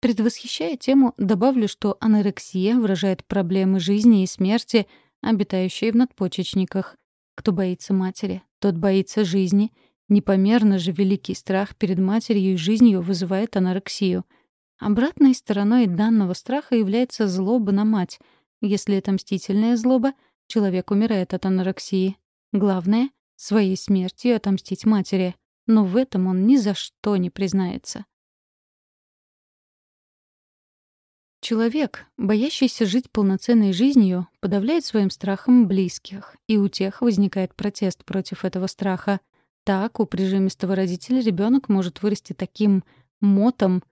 Предвосхищая тему, добавлю, что анорексия выражает проблемы жизни и смерти, обитающие в надпочечниках. Кто боится матери, тот боится жизни. Непомерно же великий страх перед матерью и жизнью вызывает анорексию. Обратной стороной данного страха является злоба на мать. Если это мстительная злоба, Человек умирает от анорексии. Главное — своей смертью отомстить матери. Но в этом он ни за что не признается. Человек, боящийся жить полноценной жизнью, подавляет своим страхом близких, и у тех возникает протест против этого страха. Так у прижимистого родителя ребенок может вырасти таким мотом,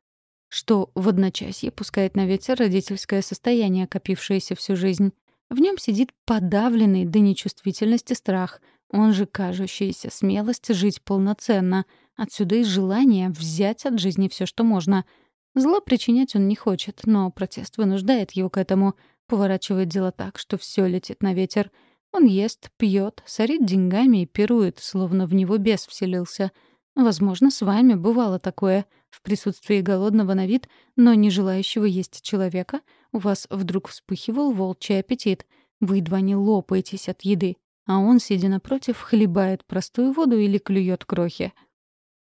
что в одночасье пускает на ветер родительское состояние, копившееся всю жизнь. В нем сидит подавленный до нечувствительности страх, он же кажущаяся смелость жить полноценно. Отсюда и желание взять от жизни все, что можно. Зло причинять он не хочет, но протест вынуждает его к этому, поворачивает дело так, что все летит на ветер. Он ест, пьет, сорит деньгами и пирует, словно в него бес вселился. Возможно, с вами бывало такое. В присутствии голодного на вид, но не желающего есть человека — у вас вдруг вспыхивал волчий аппетит. Вы едва не лопаетесь от еды, а он, сидя напротив, хлебает простую воду или клюет крохи.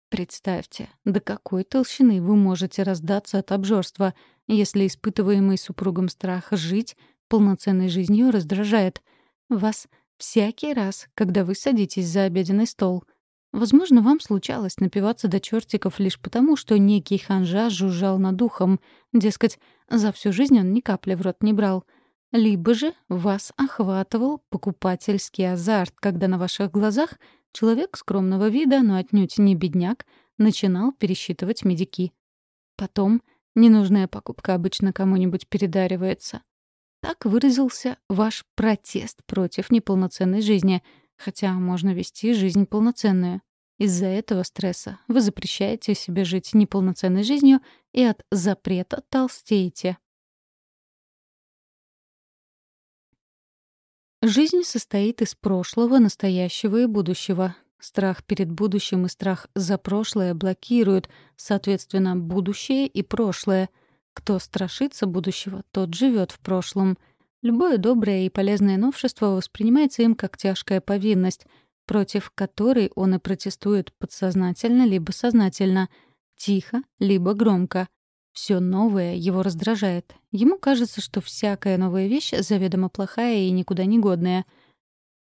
Представьте, до какой толщины вы можете раздаться от обжорства, если испытываемый супругом страх жить полноценной жизнью раздражает вас всякий раз, когда вы садитесь за обеденный стол — Возможно, вам случалось напиваться до чертиков лишь потому, что некий ханжа жужжал над ухом, дескать, за всю жизнь он ни капли в рот не брал. Либо же вас охватывал покупательский азарт, когда на ваших глазах человек скромного вида, но отнюдь не бедняк, начинал пересчитывать медики. Потом Ненужная покупка обычно кому-нибудь передаривается. Так выразился ваш протест против неполноценной жизни, хотя можно вести жизнь полноценную. Из-за этого стресса вы запрещаете себе жить неполноценной жизнью и от запрета толстеете. Жизнь состоит из прошлого, настоящего и будущего. Страх перед будущим и страх за прошлое блокируют, соответственно, будущее и прошлое. Кто страшится будущего, тот живет в прошлом. Любое доброе и полезное новшество воспринимается им как тяжкая повинность, против которой он и протестует подсознательно либо сознательно, тихо либо громко. Все новое его раздражает. Ему кажется, что всякая новая вещь заведомо плохая и никуда не годная.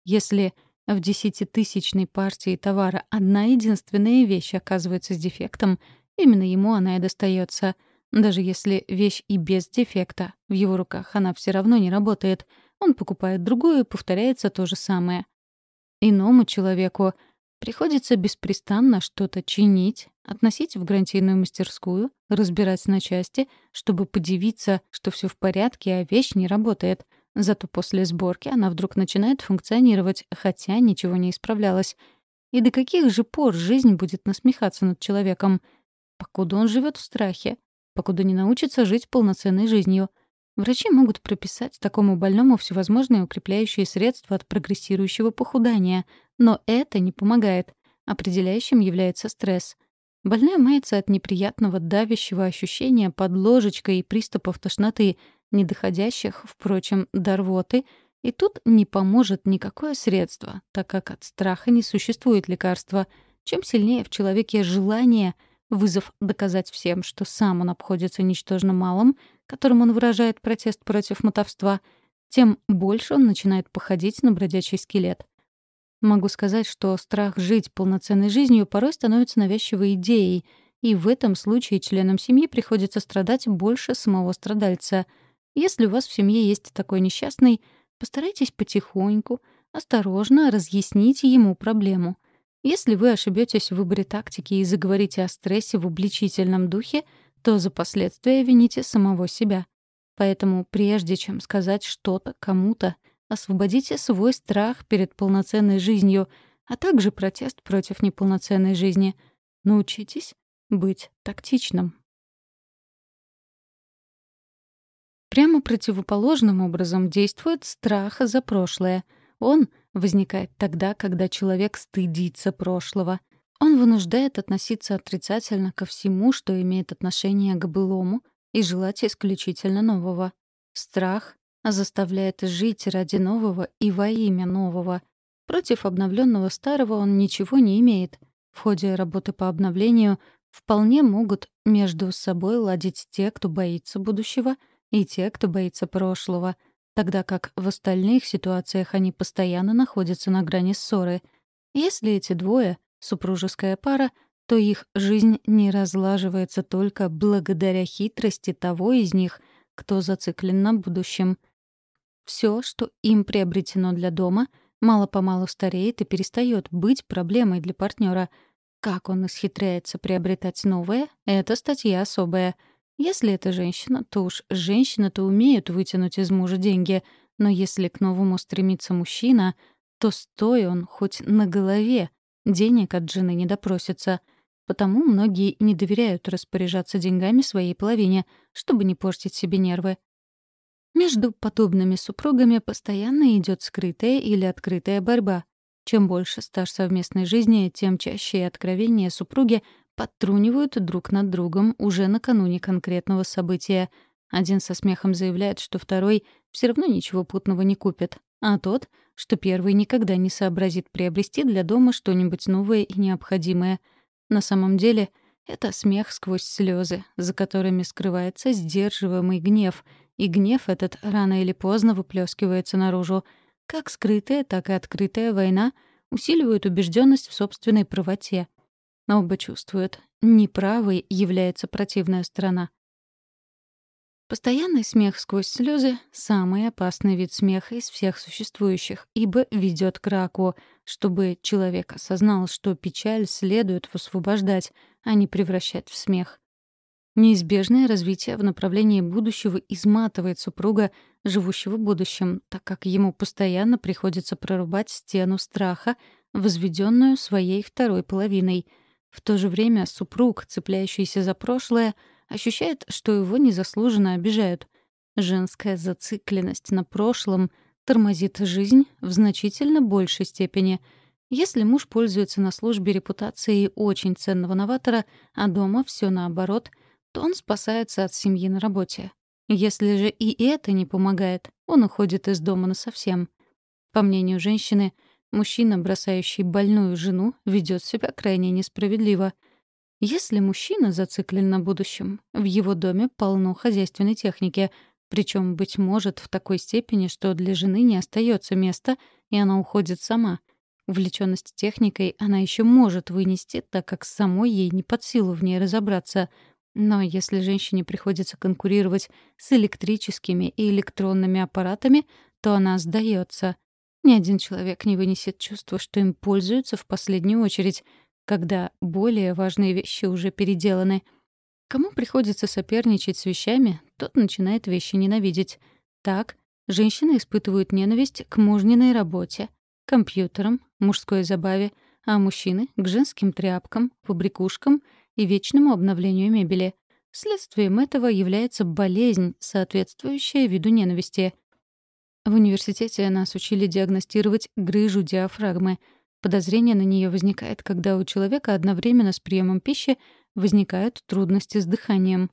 Если в десятитысячной партии товара одна единственная вещь оказывается с дефектом, именно ему она и достается. Даже если вещь и без дефекта, в его руках она все равно не работает. Он покупает другую, и повторяется то же самое. Иному человеку Приходится беспрестанно что-то чинить, относить в гарантийную мастерскую, разбирать на части, чтобы подивиться, что все в порядке, а вещь не работает. Зато после сборки она вдруг начинает функционировать, хотя ничего не исправлялось. И до каких же пор жизнь будет насмехаться над человеком? Покуда он живет в страхе, покуда не научится жить полноценной жизнью. Врачи могут прописать такому больному всевозможные укрепляющие средства от прогрессирующего похудания, но это не помогает. Определяющим является стресс. Больная мается от неприятного давящего ощущения под ложечкой и приступов тошноты, не доходящих, впрочем, до рвоты, и тут не поможет никакое средство, так как от страха не существует лекарства. Чем сильнее в человеке желание, вызов доказать всем, что сам он обходится ничтожно малым, которым он выражает протест против мотовства, тем больше он начинает походить на бродячий скелет. Могу сказать, что страх жить полноценной жизнью порой становится навязчивой идеей, и в этом случае членам семьи приходится страдать больше самого страдальца. Если у вас в семье есть такой несчастный, постарайтесь потихоньку, осторожно разъяснить ему проблему. Если вы ошибетесь в выборе тактики и заговорите о стрессе в обличительном духе, то за последствия вините самого себя. Поэтому прежде чем сказать что-то кому-то, Освободите свой страх перед полноценной жизнью, а также протест против неполноценной жизни. Научитесь быть тактичным. Прямо противоположным образом действует страх за прошлое. Он возникает тогда, когда человек стыдится прошлого. Он вынуждает относиться отрицательно ко всему, что имеет отношение к былому, и желать исключительно нового. Страх заставляет жить ради нового и во имя нового. Против обновленного старого он ничего не имеет. В ходе работы по обновлению вполне могут между собой ладить те, кто боится будущего, и те, кто боится прошлого, тогда как в остальных ситуациях они постоянно находятся на грани ссоры. Если эти двое — супружеская пара, то их жизнь не разлаживается только благодаря хитрости того из них, кто зациклен на будущем — все, что им приобретено для дома, мало-помалу стареет и перестает быть проблемой для партнера. Как он исхитряется приобретать новое — это статья особая. Если это женщина, то уж женщины-то умеют вытянуть из мужа деньги, но если к новому стремится мужчина, то стой он хоть на голове, денег от жены не допросится. Потому многие не доверяют распоряжаться деньгами своей половине, чтобы не портить себе нервы. Между подобными супругами постоянно идет скрытая или открытая борьба. Чем больше стаж совместной жизни, тем чаще и откровеннее супруги подтрунивают друг над другом уже накануне конкретного события. Один со смехом заявляет, что второй все равно ничего путного не купит, а тот, что первый никогда не сообразит приобрести для дома что-нибудь новое и необходимое. На самом деле это смех сквозь слезы, за которыми скрывается сдерживаемый гнев — и гнев этот рано или поздно выплескивается наружу. Как скрытая, так и открытая война усиливают убежденность в собственной правоте. Оба чувствуют, неправой является противная сторона. Постоянный смех сквозь слезы — самый опасный вид смеха из всех существующих, ибо ведет к раку, чтобы человек осознал, что печаль следует высвобождать, а не превращать в смех. Неизбежное развитие в направлении будущего изматывает супруга, живущего будущим, так как ему постоянно приходится прорубать стену страха, возведенную своей второй половиной. В то же время супруг, цепляющийся за прошлое, ощущает, что его незаслуженно обижают. Женская зацикленность на прошлом тормозит жизнь в значительно большей степени. Если муж пользуется на службе репутацией очень ценного новатора, а дома все наоборот, то он спасается от семьи на работе. Если же и это не помогает, он уходит из дома насовсем. По мнению женщины, мужчина, бросающий больную жену, ведет себя крайне несправедливо. Если мужчина зациклен на будущем, в его доме полно хозяйственной техники, причем, быть может, в такой степени, что для жены не остается места, и она уходит сама. Увлеченность техникой она еще может вынести, так как самой ей не под силу в ней разобраться — но если женщине приходится конкурировать с электрическими и электронными аппаратами, то она сдается. Ни один человек не вынесет чувство, что им пользуются в последнюю очередь, когда более важные вещи уже переделаны. Кому приходится соперничать с вещами, тот начинает вещи ненавидеть. Так, женщины испытывают ненависть к мужниной работе, компьютерам, мужской забаве, а мужчины — к женским тряпкам, побрякушкам — и вечному обновлению мебели. Следствием этого является болезнь, соответствующая виду ненависти. В университете нас учили диагностировать грыжу диафрагмы. Подозрение на нее возникает, когда у человека одновременно с приемом пищи возникают трудности с дыханием.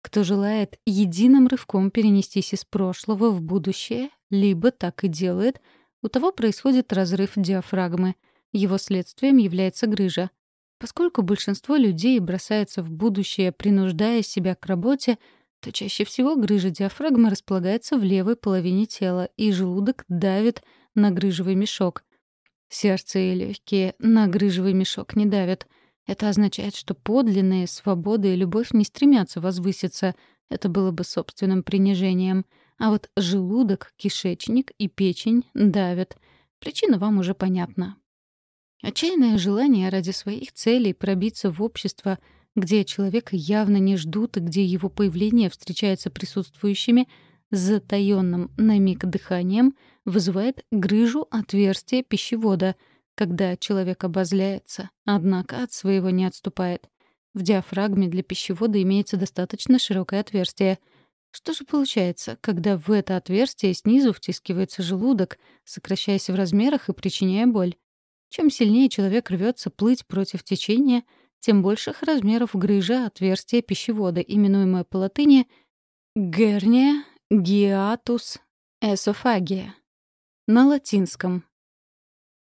Кто желает единым рывком перенестись из прошлого в будущее, либо так и делает, у того происходит разрыв диафрагмы. Его следствием является грыжа. Поскольку большинство людей бросается в будущее, принуждая себя к работе, то чаще всего грыжа диафрагмы располагается в левой половине тела, и желудок давит на грыжевый мешок. Сердце и легкие на грыжевый мешок не давят. Это означает, что подлинные свобода и любовь не стремятся возвыситься. Это было бы собственным принижением. А вот желудок, кишечник и печень давят. Причина вам уже понятна. Отчаянное желание ради своих целей пробиться в общество, где человека явно не ждут и где его появление встречается присутствующими с затаённым на миг дыханием, вызывает грыжу отверстия пищевода, когда человек обозляется, однако от своего не отступает. В диафрагме для пищевода имеется достаточно широкое отверстие. Что же получается, когда в это отверстие снизу втискивается желудок, сокращаясь в размерах и причиняя боль? Чем сильнее человек рвется плыть против течения, тем больших размеров грыжа отверстия пищевода, именуемое по латыни «герния гиатус эсофагия» на латинском.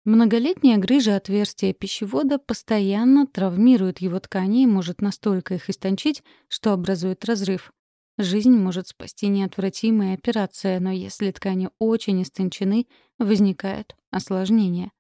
Многолетняя грыжа отверстия пищевода постоянно травмирует его ткани и может настолько их истончить, что образует разрыв. Жизнь может спасти неотвратимая операция, но если ткани очень истончены, возникает осложнение.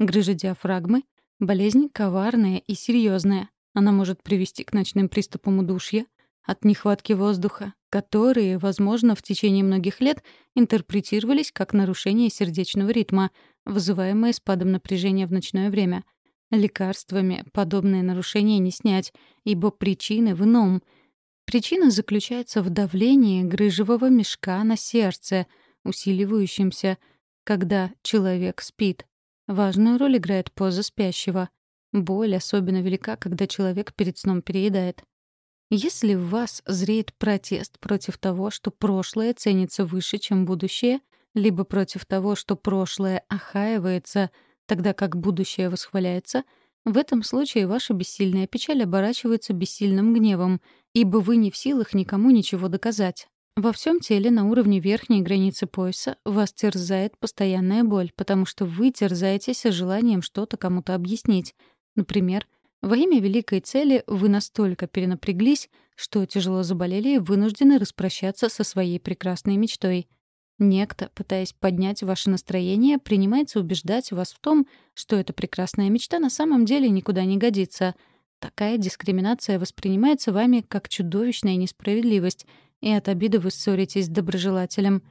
Грыжа диафрагмы — болезнь коварная и серьезная. Она может привести к ночным приступам удушья от нехватки воздуха, которые, возможно, в течение многих лет интерпретировались как нарушение сердечного ритма, вызываемое спадом напряжения в ночное время. Лекарствами подобные нарушения не снять, ибо причины в ином. Причина заключается в давлении грыжевого мешка на сердце, усиливающемся, когда человек спит. Важную роль играет поза спящего. Боль особенно велика, когда человек перед сном переедает. Если в вас зреет протест против того, что прошлое ценится выше, чем будущее, либо против того, что прошлое охаивается, тогда как будущее восхваляется, в этом случае ваша бессильная печаль оборачивается бессильным гневом, ибо вы не в силах никому ничего доказать. Во всем теле на уровне верхней границы пояса вас терзает постоянная боль, потому что вы терзаетесь желанием что-то кому-то объяснить. Например, во имя великой цели вы настолько перенапряглись, что тяжело заболели и вынуждены распрощаться со своей прекрасной мечтой. Некто, пытаясь поднять ваше настроение, принимается убеждать вас в том, что эта прекрасная мечта на самом деле никуда не годится. Такая дискриминация воспринимается вами как чудовищная несправедливость — и от обиды вы ссоритесь с доброжелателем.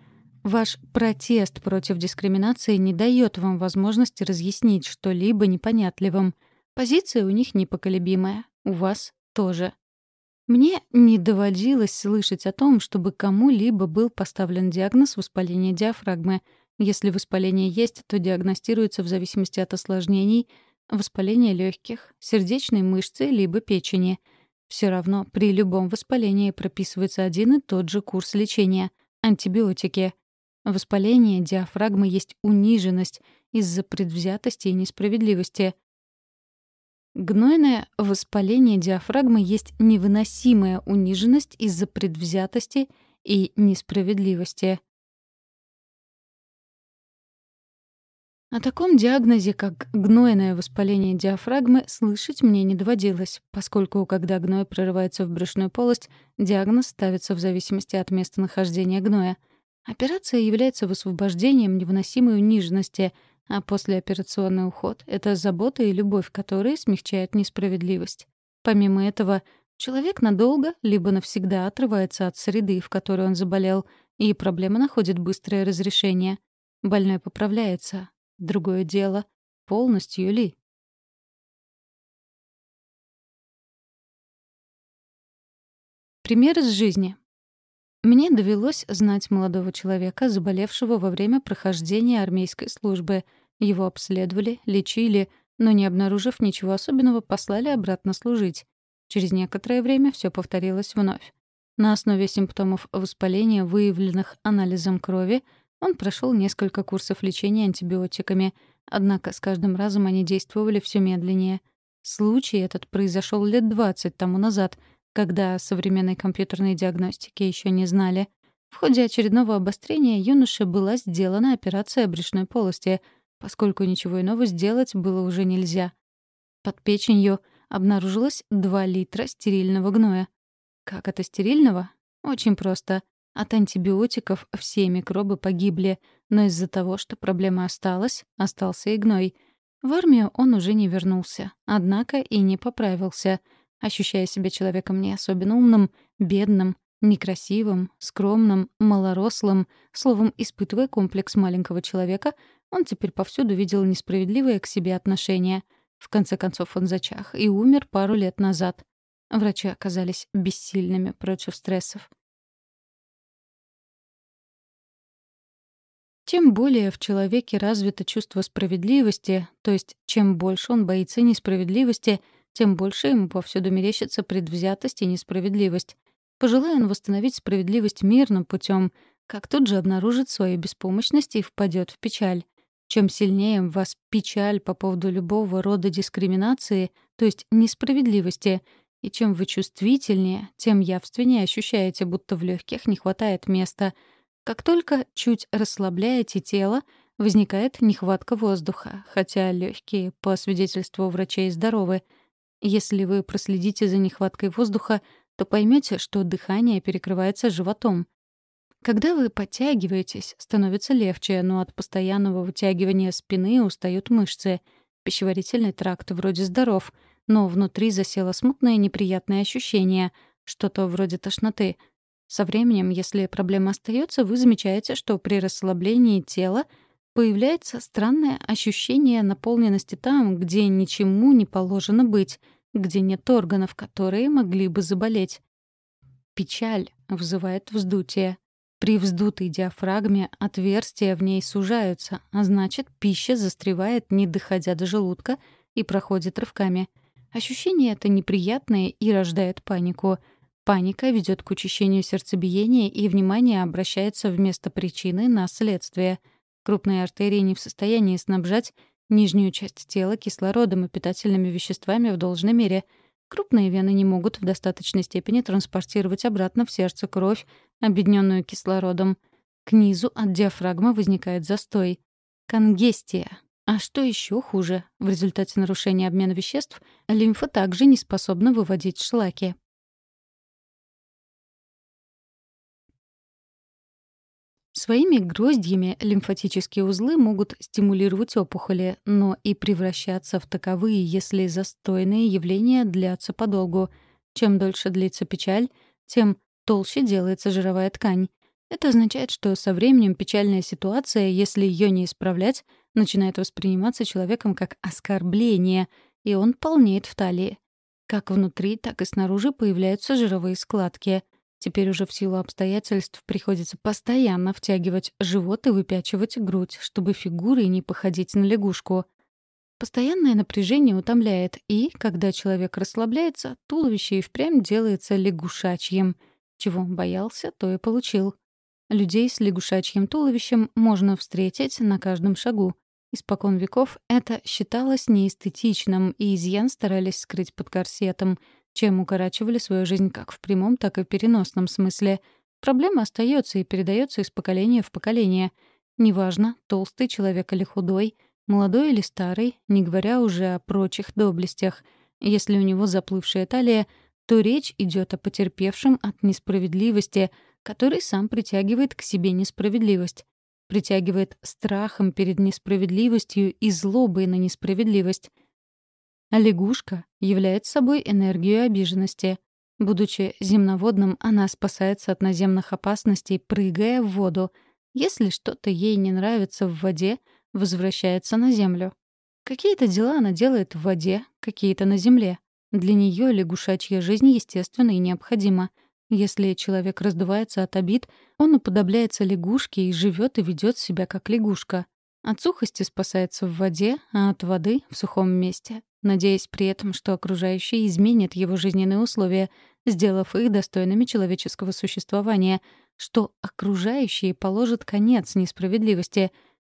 Ваш протест против дискриминации не дает вам возможности разъяснить что-либо непонятливым. Позиция у них непоколебимая. У вас тоже. Мне не доводилось слышать о том, чтобы кому-либо был поставлен диагноз воспаления диафрагмы. Если воспаление есть, то диагностируется в зависимости от осложнений воспаления легких, сердечной мышцы либо печени. Все равно при любом воспалении прописывается один и тот же курс лечения — антибиотики. Воспаление диафрагмы есть униженность из-за предвзятости и несправедливости — Гнойное воспаление диафрагмы есть невыносимая униженность из-за предвзятости и несправедливости. О таком диагнозе, как гнойное воспаление диафрагмы, слышать мне не доводилось, поскольку, когда гной прорывается в брюшную полость, диагноз ставится в зависимости от местонахождения гноя. Операция является высвобождением невыносимой униженности, а послеоперационный уход — это забота и любовь, которые смягчают несправедливость. Помимо этого, человек надолго либо навсегда отрывается от среды, в которой он заболел, и проблема находит быстрое разрешение. Больной поправляется. Другое дело — полностью ли? Пример из жизни. Мне довелось знать молодого человека, заболевшего во время прохождения армейской службы. Его обследовали, лечили, но, не обнаружив ничего особенного, послали обратно служить. Через некоторое время все повторилось вновь. На основе симптомов воспаления, выявленных анализом крови, он прошел несколько курсов лечения антибиотиками, однако с каждым разом они действовали все медленнее. Случай этот произошел лет 20 тому назад — когда современной компьютерной диагностики еще не знали. В ходе очередного обострения юноше была сделана операция брюшной полости, поскольку ничего иного сделать было уже нельзя. Под печенью обнаружилось 2 литра стерильного гноя. Как это стерильного? Очень просто. От антибиотиков все микробы погибли, но из-за того, что проблема осталась, остался и гной. В армию он уже не вернулся, однако и не поправился — ощущая себя человеком не особенно умным, бедным, некрасивым, скромным, малорослым, словом, испытывая комплекс маленького человека, он теперь повсюду видел несправедливое к себе отношение. В конце концов он зачах и умер пару лет назад. Врачи оказались бессильными против стрессов. Чем более в человеке развито чувство справедливости, то есть чем больше он боится несправедливости — тем больше ему повсюду мерещится предвзятость и несправедливость. Пожелая он восстановить справедливость мирным путем, как тут же обнаружит свою беспомощность и впадет в печаль. Чем сильнее в вас печаль по поводу любого рода дискриминации, то есть несправедливости, и чем вы чувствительнее, тем явственнее ощущаете, будто в легких не хватает места. Как только чуть расслабляете тело, возникает нехватка воздуха, хотя легкие, по свидетельству врачей, здоровы — если вы проследите за нехваткой воздуха, то поймете, что дыхание перекрывается животом. Когда вы подтягиваетесь, становится легче, но от постоянного вытягивания спины устают мышцы. Пищеварительный тракт вроде здоров, но внутри засело смутное неприятное ощущение, что-то вроде тошноты. Со временем, если проблема остается, вы замечаете, что при расслаблении тела появляется странное ощущение наполненности там, где ничему не положено быть, где нет органов, которые могли бы заболеть. Печаль вызывает вздутие. При вздутой диафрагме отверстия в ней сужаются, а значит, пища застревает, не доходя до желудка, и проходит рывками. Ощущение это неприятное и рождает панику. Паника ведет к учащению сердцебиения, и внимание обращается вместо причины на следствие — Крупные артерии не в состоянии снабжать нижнюю часть тела кислородом и питательными веществами в должной мере. Крупные вены не могут в достаточной степени транспортировать обратно в сердце кровь, объединенную кислородом. К низу от диафрагмы возникает застой. Конгестия. А что еще хуже? В результате нарушения обмена веществ лимфа также не способна выводить шлаки. Своими гроздьями лимфатические узлы могут стимулировать опухоли, но и превращаться в таковые, если застойные явления длятся подолгу. Чем дольше длится печаль, тем толще делается жировая ткань. Это означает, что со временем печальная ситуация, если ее не исправлять, начинает восприниматься человеком как оскорбление, и он полнеет в талии. Как внутри, так и снаружи появляются жировые складки. Теперь уже в силу обстоятельств приходится постоянно втягивать живот и выпячивать грудь, чтобы фигурой не походить на лягушку. Постоянное напряжение утомляет, и, когда человек расслабляется, туловище и впрямь делается лягушачьим. Чего боялся, то и получил. Людей с лягушачьим туловищем можно встретить на каждом шагу. Испокон веков это считалось неэстетичным, и изъян старались скрыть под корсетом, чем укорачивали свою жизнь как в прямом, так и в переносном смысле. Проблема остается и передается из поколения в поколение. Неважно, толстый человек или худой, молодой или старый, не говоря уже о прочих доблестях. Если у него заплывшая талия, то речь идет о потерпевшем от несправедливости, который сам притягивает к себе несправедливость притягивает страхом перед несправедливостью и злобой на несправедливость. А лягушка является собой энергию обиженности. Будучи земноводным, она спасается от наземных опасностей, прыгая в воду. Если что-то ей не нравится в воде, возвращается на землю. Какие-то дела она делает в воде, какие-то на земле. Для нее лягушачья жизнь естественна и необходима — если человек раздувается от обид, он уподобляется лягушке и живет и ведет себя как лягушка. От сухости спасается в воде, а от воды — в сухом месте, надеясь при этом, что окружающие изменят его жизненные условия, сделав их достойными человеческого существования, что окружающие положат конец несправедливости.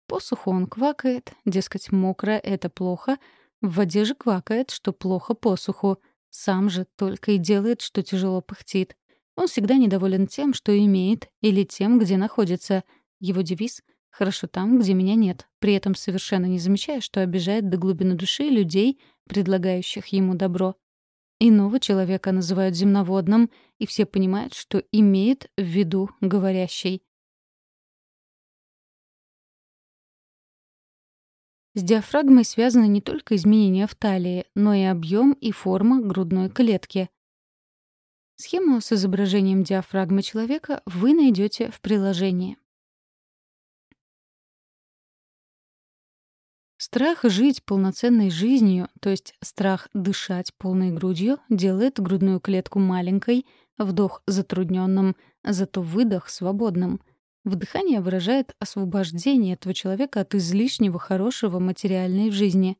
По суху он квакает, дескать, мокро — это плохо, в воде же квакает, что плохо по суху, сам же только и делает, что тяжело пыхтит. Он всегда недоволен тем, что имеет, или тем, где находится. Его девиз — «хорошо там, где меня нет», при этом совершенно не замечая, что обижает до глубины души людей, предлагающих ему добро. Иного человека называют земноводным, и все понимают, что имеет в виду говорящий. С диафрагмой связаны не только изменения в талии, но и объем и форма грудной клетки. Схему с изображением диафрагмы человека вы найдете в приложении. Страх жить полноценной жизнью, то есть страх дышать полной грудью, делает грудную клетку маленькой, вдох затрудненным, зато выдох свободным. Вдыхание выражает освобождение этого человека от излишнего хорошего материальной жизни.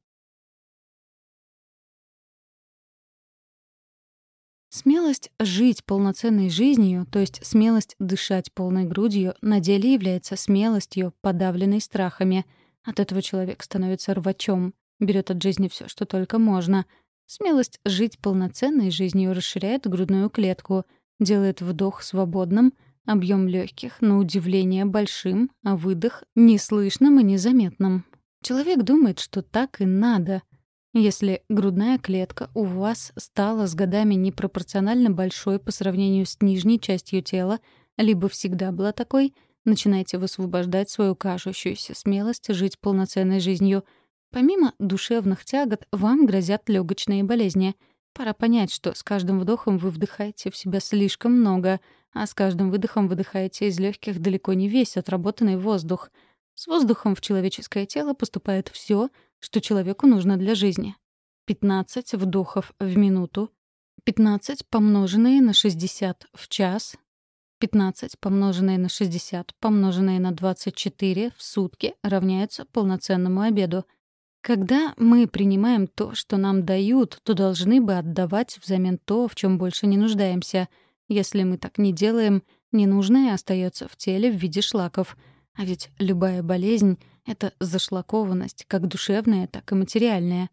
Смелость жить полноценной жизнью, то есть смелость дышать полной грудью, на деле является смелостью, подавленной страхами. От этого человек становится рвачом, берет от жизни все, что только можно. Смелость жить полноценной жизнью расширяет грудную клетку, делает вдох свободным, объем легких, на удивление, большим, а выдох — неслышным и незаметным. Человек думает, что так и надо — если грудная клетка у вас стала с годами непропорционально большой по сравнению с нижней частью тела, либо всегда была такой, начинайте высвобождать свою кажущуюся смелость жить полноценной жизнью. Помимо душевных тягот, вам грозят легочные болезни. Пора понять, что с каждым вдохом вы вдыхаете в себя слишком много, а с каждым выдохом выдыхаете из легких далеко не весь отработанный воздух. С воздухом в человеческое тело поступает все, что человеку нужно для жизни. 15 вдохов в минуту, 15 помноженные на 60 в час, 15 помноженные на 60 помноженные на 24 в сутки равняются полноценному обеду. Когда мы принимаем то, что нам дают, то должны бы отдавать взамен то, в чем больше не нуждаемся. Если мы так не делаем, ненужное остается в теле в виде шлаков. А ведь любая болезнь это зашлакованность, как душевная, так и материальная.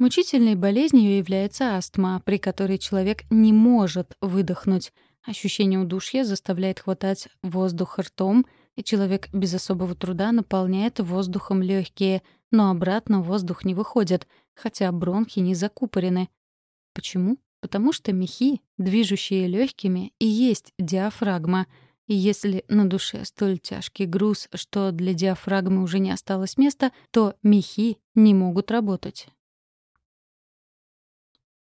Мучительной болезнью является астма, при которой человек не может выдохнуть. Ощущение удушья заставляет хватать воздух ртом, и человек без особого труда наполняет воздухом легкие, но обратно воздух не выходит, хотя бронхи не закупорены. Почему? Потому что мехи, движущие легкими, и есть диафрагма — и если на душе столь тяжкий груз, что для диафрагмы уже не осталось места, то мехи не могут работать.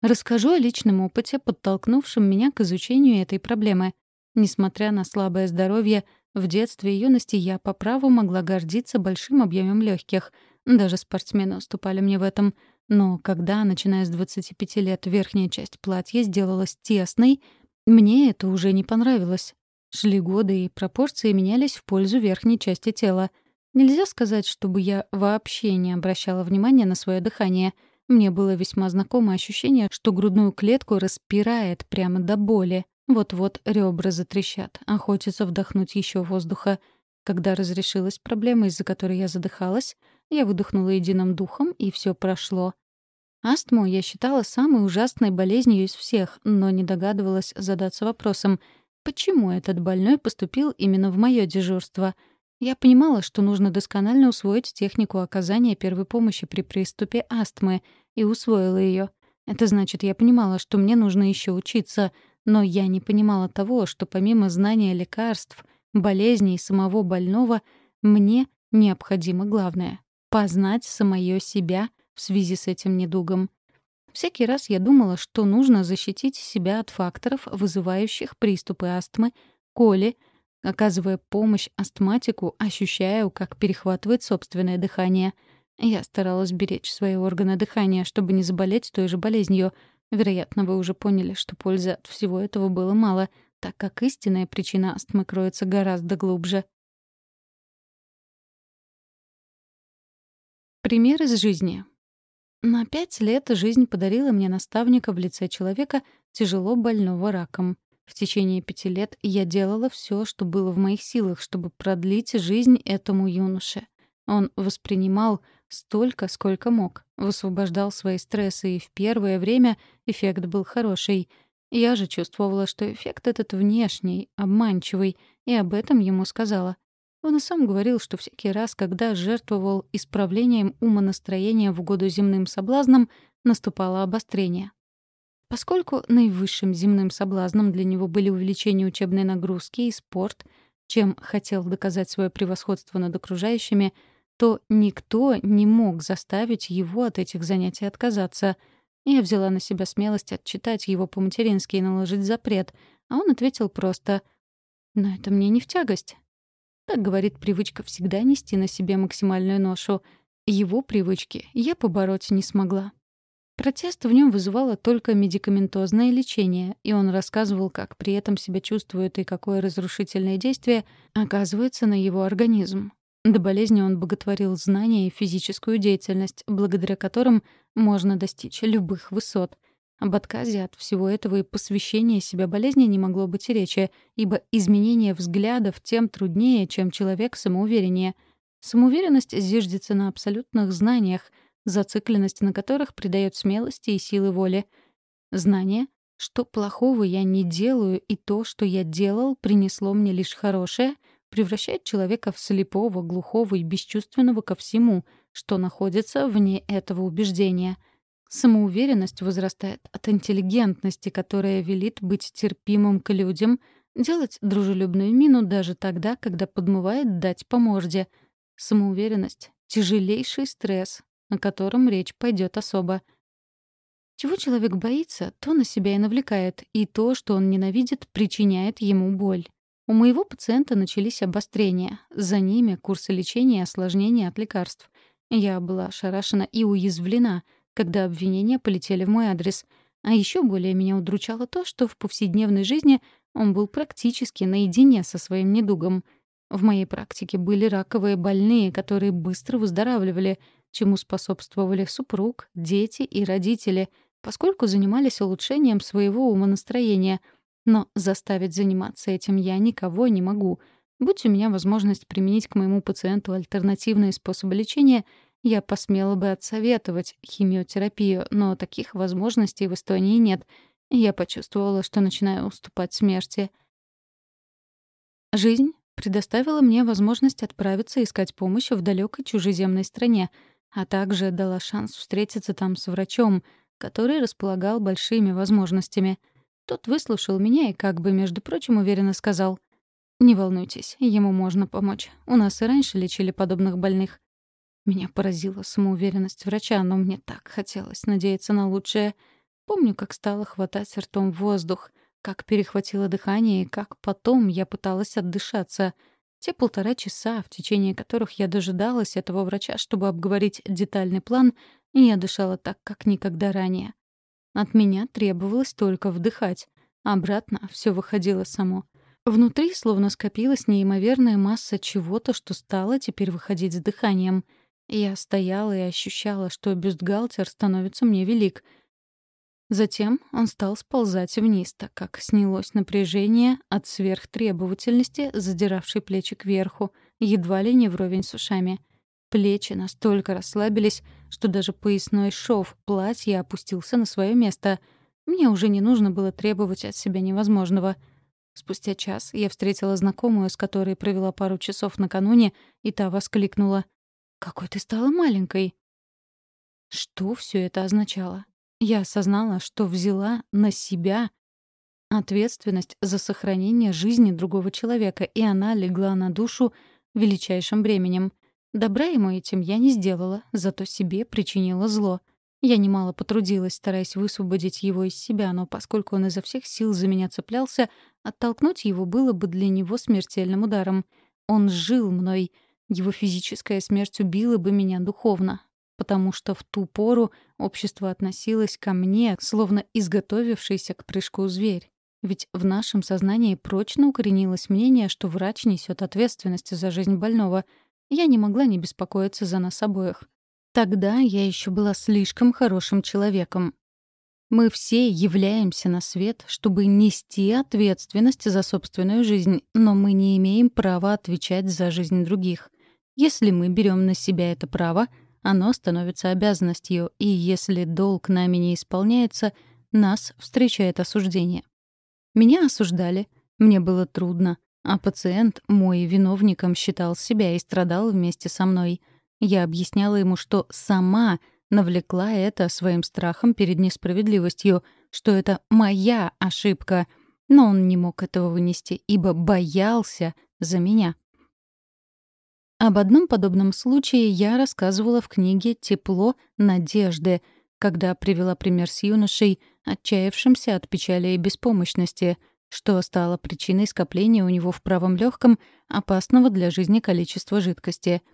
Расскажу о личном опыте, подтолкнувшем меня к изучению этой проблемы. Несмотря на слабое здоровье, в детстве и юности я по праву могла гордиться большим объемом легких. Даже спортсмены уступали мне в этом. Но когда, начиная с 25 лет, верхняя часть платья сделалась тесной, мне это уже не понравилось. Шли годы, и пропорции менялись в пользу верхней части тела. Нельзя сказать, чтобы я вообще не обращала внимания на свое дыхание. Мне было весьма знакомо ощущение, что грудную клетку распирает прямо до боли. Вот-вот ребра затрещат, а хочется вдохнуть еще воздуха. Когда разрешилась проблема, из-за которой я задыхалась, я выдохнула единым духом, и все прошло. Астму я считала самой ужасной болезнью из всех, но не догадывалась задаться вопросом, почему этот больной поступил именно в мое дежурство. Я понимала, что нужно досконально усвоить технику оказания первой помощи при приступе астмы, и усвоила ее. Это значит, я понимала, что мне нужно еще учиться, но я не понимала того, что помимо знания лекарств, болезней самого больного, мне необходимо главное — познать самое себя — в связи с этим недугом. Всякий раз я думала, что нужно защитить себя от факторов, вызывающих приступы астмы, коли, оказывая помощь астматику, ощущаю, как перехватывает собственное дыхание. Я старалась беречь свои органы дыхания, чтобы не заболеть той же болезнью. Вероятно, вы уже поняли, что пользы от всего этого было мало, так как истинная причина астмы кроется гораздо глубже. Пример из жизни. На пять лет жизнь подарила мне наставника в лице человека, тяжело больного раком. В течение пяти лет я делала все, что было в моих силах, чтобы продлить жизнь этому юноше. Он воспринимал столько, сколько мог, высвобождал свои стрессы, и в первое время эффект был хороший. Я же чувствовала, что эффект этот внешний, обманчивый, и об этом ему сказала. Он и сам говорил, что всякий раз, когда жертвовал исправлением умонастроения в угоду земным соблазнам, наступало обострение. Поскольку наивысшим земным соблазном для него были увеличение учебной нагрузки и спорт, чем хотел доказать свое превосходство над окружающими, то никто не мог заставить его от этих занятий отказаться. Я взяла на себя смелость отчитать его по-матерински и наложить запрет, а он ответил просто «Но это мне не в тягость. Так говорит привычка всегда нести на себе максимальную ношу. Его привычки я побороть не смогла. Протест в нем вызывало только медикаментозное лечение, и он рассказывал, как при этом себя чувствует и какое разрушительное действие оказывается на его организм. До болезни он боготворил знания и физическую деятельность, благодаря которым можно достичь любых высот — об отказе от всего этого и посвящении себя болезни не могло быть и речи, ибо изменение взглядов тем труднее, чем человек самоувереннее. Самоуверенность зиждется на абсолютных знаниях, зацикленность на которых придает смелости и силы воли. Знание, что плохого я не делаю, и то, что я делал, принесло мне лишь хорошее, превращает человека в слепого, глухого и бесчувственного ко всему, что находится вне этого убеждения — Самоуверенность возрастает от интеллигентности, которая велит быть терпимым к людям, делать дружелюбную мину даже тогда, когда подмывает дать по морде. Самоуверенность — тяжелейший стресс, о котором речь пойдет особо. Чего человек боится, то на себя и навлекает, и то, что он ненавидит, причиняет ему боль. У моего пациента начались обострения. За ними курсы лечения и осложнения от лекарств. Я была ошарашена и уязвлена — когда обвинения полетели в мой адрес. А еще более меня удручало то, что в повседневной жизни он был практически наедине со своим недугом. В моей практике были раковые больные, которые быстро выздоравливали, чему способствовали супруг, дети и родители, поскольку занимались улучшением своего умонастроения. Но заставить заниматься этим я никого не могу. Будь у меня возможность применить к моему пациенту альтернативные способы лечения — я посмела бы отсоветовать химиотерапию, но таких возможностей в Эстонии нет. Я почувствовала, что начинаю уступать смерти. Жизнь предоставила мне возможность отправиться искать помощь в далекой чужеземной стране, а также дала шанс встретиться там с врачом, который располагал большими возможностями. Тот выслушал меня и как бы, между прочим, уверенно сказал, «Не волнуйтесь, ему можно помочь. У нас и раньше лечили подобных больных. Меня поразила самоуверенность врача, но мне так хотелось надеяться на лучшее. Помню, как стала хватать ртом воздух, как перехватило дыхание и как потом я пыталась отдышаться. Те полтора часа, в течение которых я дожидалась этого врача, чтобы обговорить детальный план, я дышала так, как никогда ранее. От меня требовалось только вдыхать. Обратно все выходило само. Внутри словно скопилась неимоверная масса чего-то, что стало теперь выходить с дыханием. Я стояла и ощущала, что бюстгальтер становится мне велик. Затем он стал сползать вниз, так как снялось напряжение от сверхтребовательности, задиравшей плечи кверху, едва ли не вровень с ушами. Плечи настолько расслабились, что даже поясной шов платья опустился на свое место. Мне уже не нужно было требовать от себя невозможного — Спустя час я встретила знакомую, с которой провела пару часов накануне, и та воскликнула. «Какой ты стала маленькой!» Что все это означало? Я осознала, что взяла на себя ответственность за сохранение жизни другого человека, и она легла на душу величайшим бременем. Добра ему этим я не сделала, зато себе причинила зло. Я немало потрудилась, стараясь высвободить его из себя, но поскольку он изо всех сил за меня цеплялся, оттолкнуть его было бы для него смертельным ударом. Он жил мной. Его физическая смерть убила бы меня духовно. Потому что в ту пору общество относилось ко мне, словно изготовившийся к прыжку зверь. Ведь в нашем сознании прочно укоренилось мнение, что врач несет ответственность за жизнь больного. Я не могла не беспокоиться за нас обоих. Тогда я еще была слишком хорошим человеком. Мы все являемся на свет, чтобы нести ответственность за собственную жизнь, но мы не имеем права отвечать за жизнь других. Если мы берем на себя это право, оно становится обязанностью, и если долг нами не исполняется, нас встречает осуждение. Меня осуждали, мне было трудно, а пациент, мой виновником, считал себя и страдал вместе со мной — я объясняла ему, что сама навлекла это своим страхом перед несправедливостью, что это моя ошибка, но он не мог этого вынести, ибо боялся за меня. Об одном подобном случае я рассказывала в книге «Тепло надежды», когда привела пример с юношей, отчаявшимся от печали и беспомощности, что стало причиной скопления у него в правом легком опасного для жизни количества жидкости —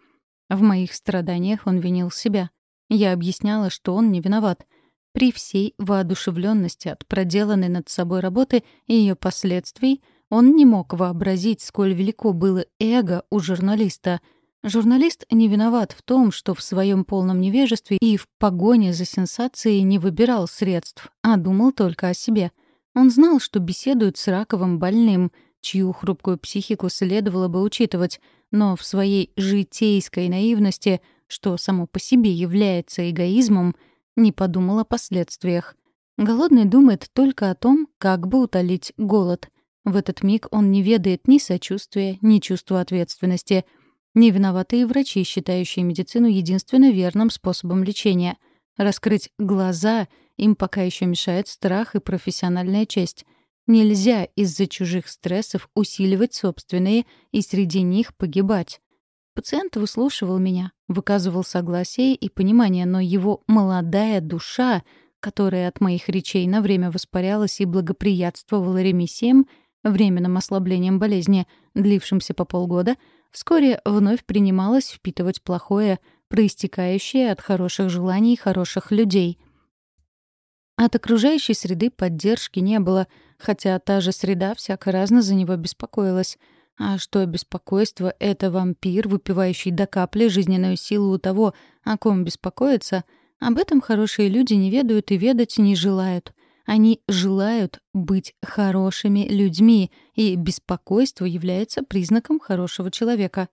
в моих страданиях он винил себя. Я объясняла, что он не виноват. При всей воодушевленности от проделанной над собой работы и ее последствий он не мог вообразить, сколь велико было эго у журналиста. Журналист не виноват в том, что в своем полном невежестве и в погоне за сенсацией не выбирал средств, а думал только о себе. Он знал, что беседует с раковым больным, чью хрупкую психику следовало бы учитывать — но в своей житейской наивности, что само по себе является эгоизмом, не подумал о последствиях. Голодный думает только о том, как бы утолить голод. В этот миг он не ведает ни сочувствия, ни чувства ответственности. Не виноватые врачи, считающие медицину единственно верным способом лечения. Раскрыть глаза им пока еще мешает страх и профессиональная честь. Нельзя из-за чужих стрессов усиливать собственные и среди них погибать. Пациент выслушивал меня, выказывал согласие и понимание, но его молодая душа, которая от моих речей на время воспарялась и благоприятствовала ремиссиям, временным ослаблением болезни, длившимся по полгода, вскоре вновь принималась впитывать плохое, проистекающее от хороших желаний хороших людей. От окружающей среды поддержки не было — хотя та же среда всяко разно за него беспокоилась. А что беспокойство — это вампир, выпивающий до капли жизненную силу у того, о ком беспокоится, об этом хорошие люди не ведают и ведать не желают. Они желают быть хорошими людьми, и беспокойство является признаком хорошего человека.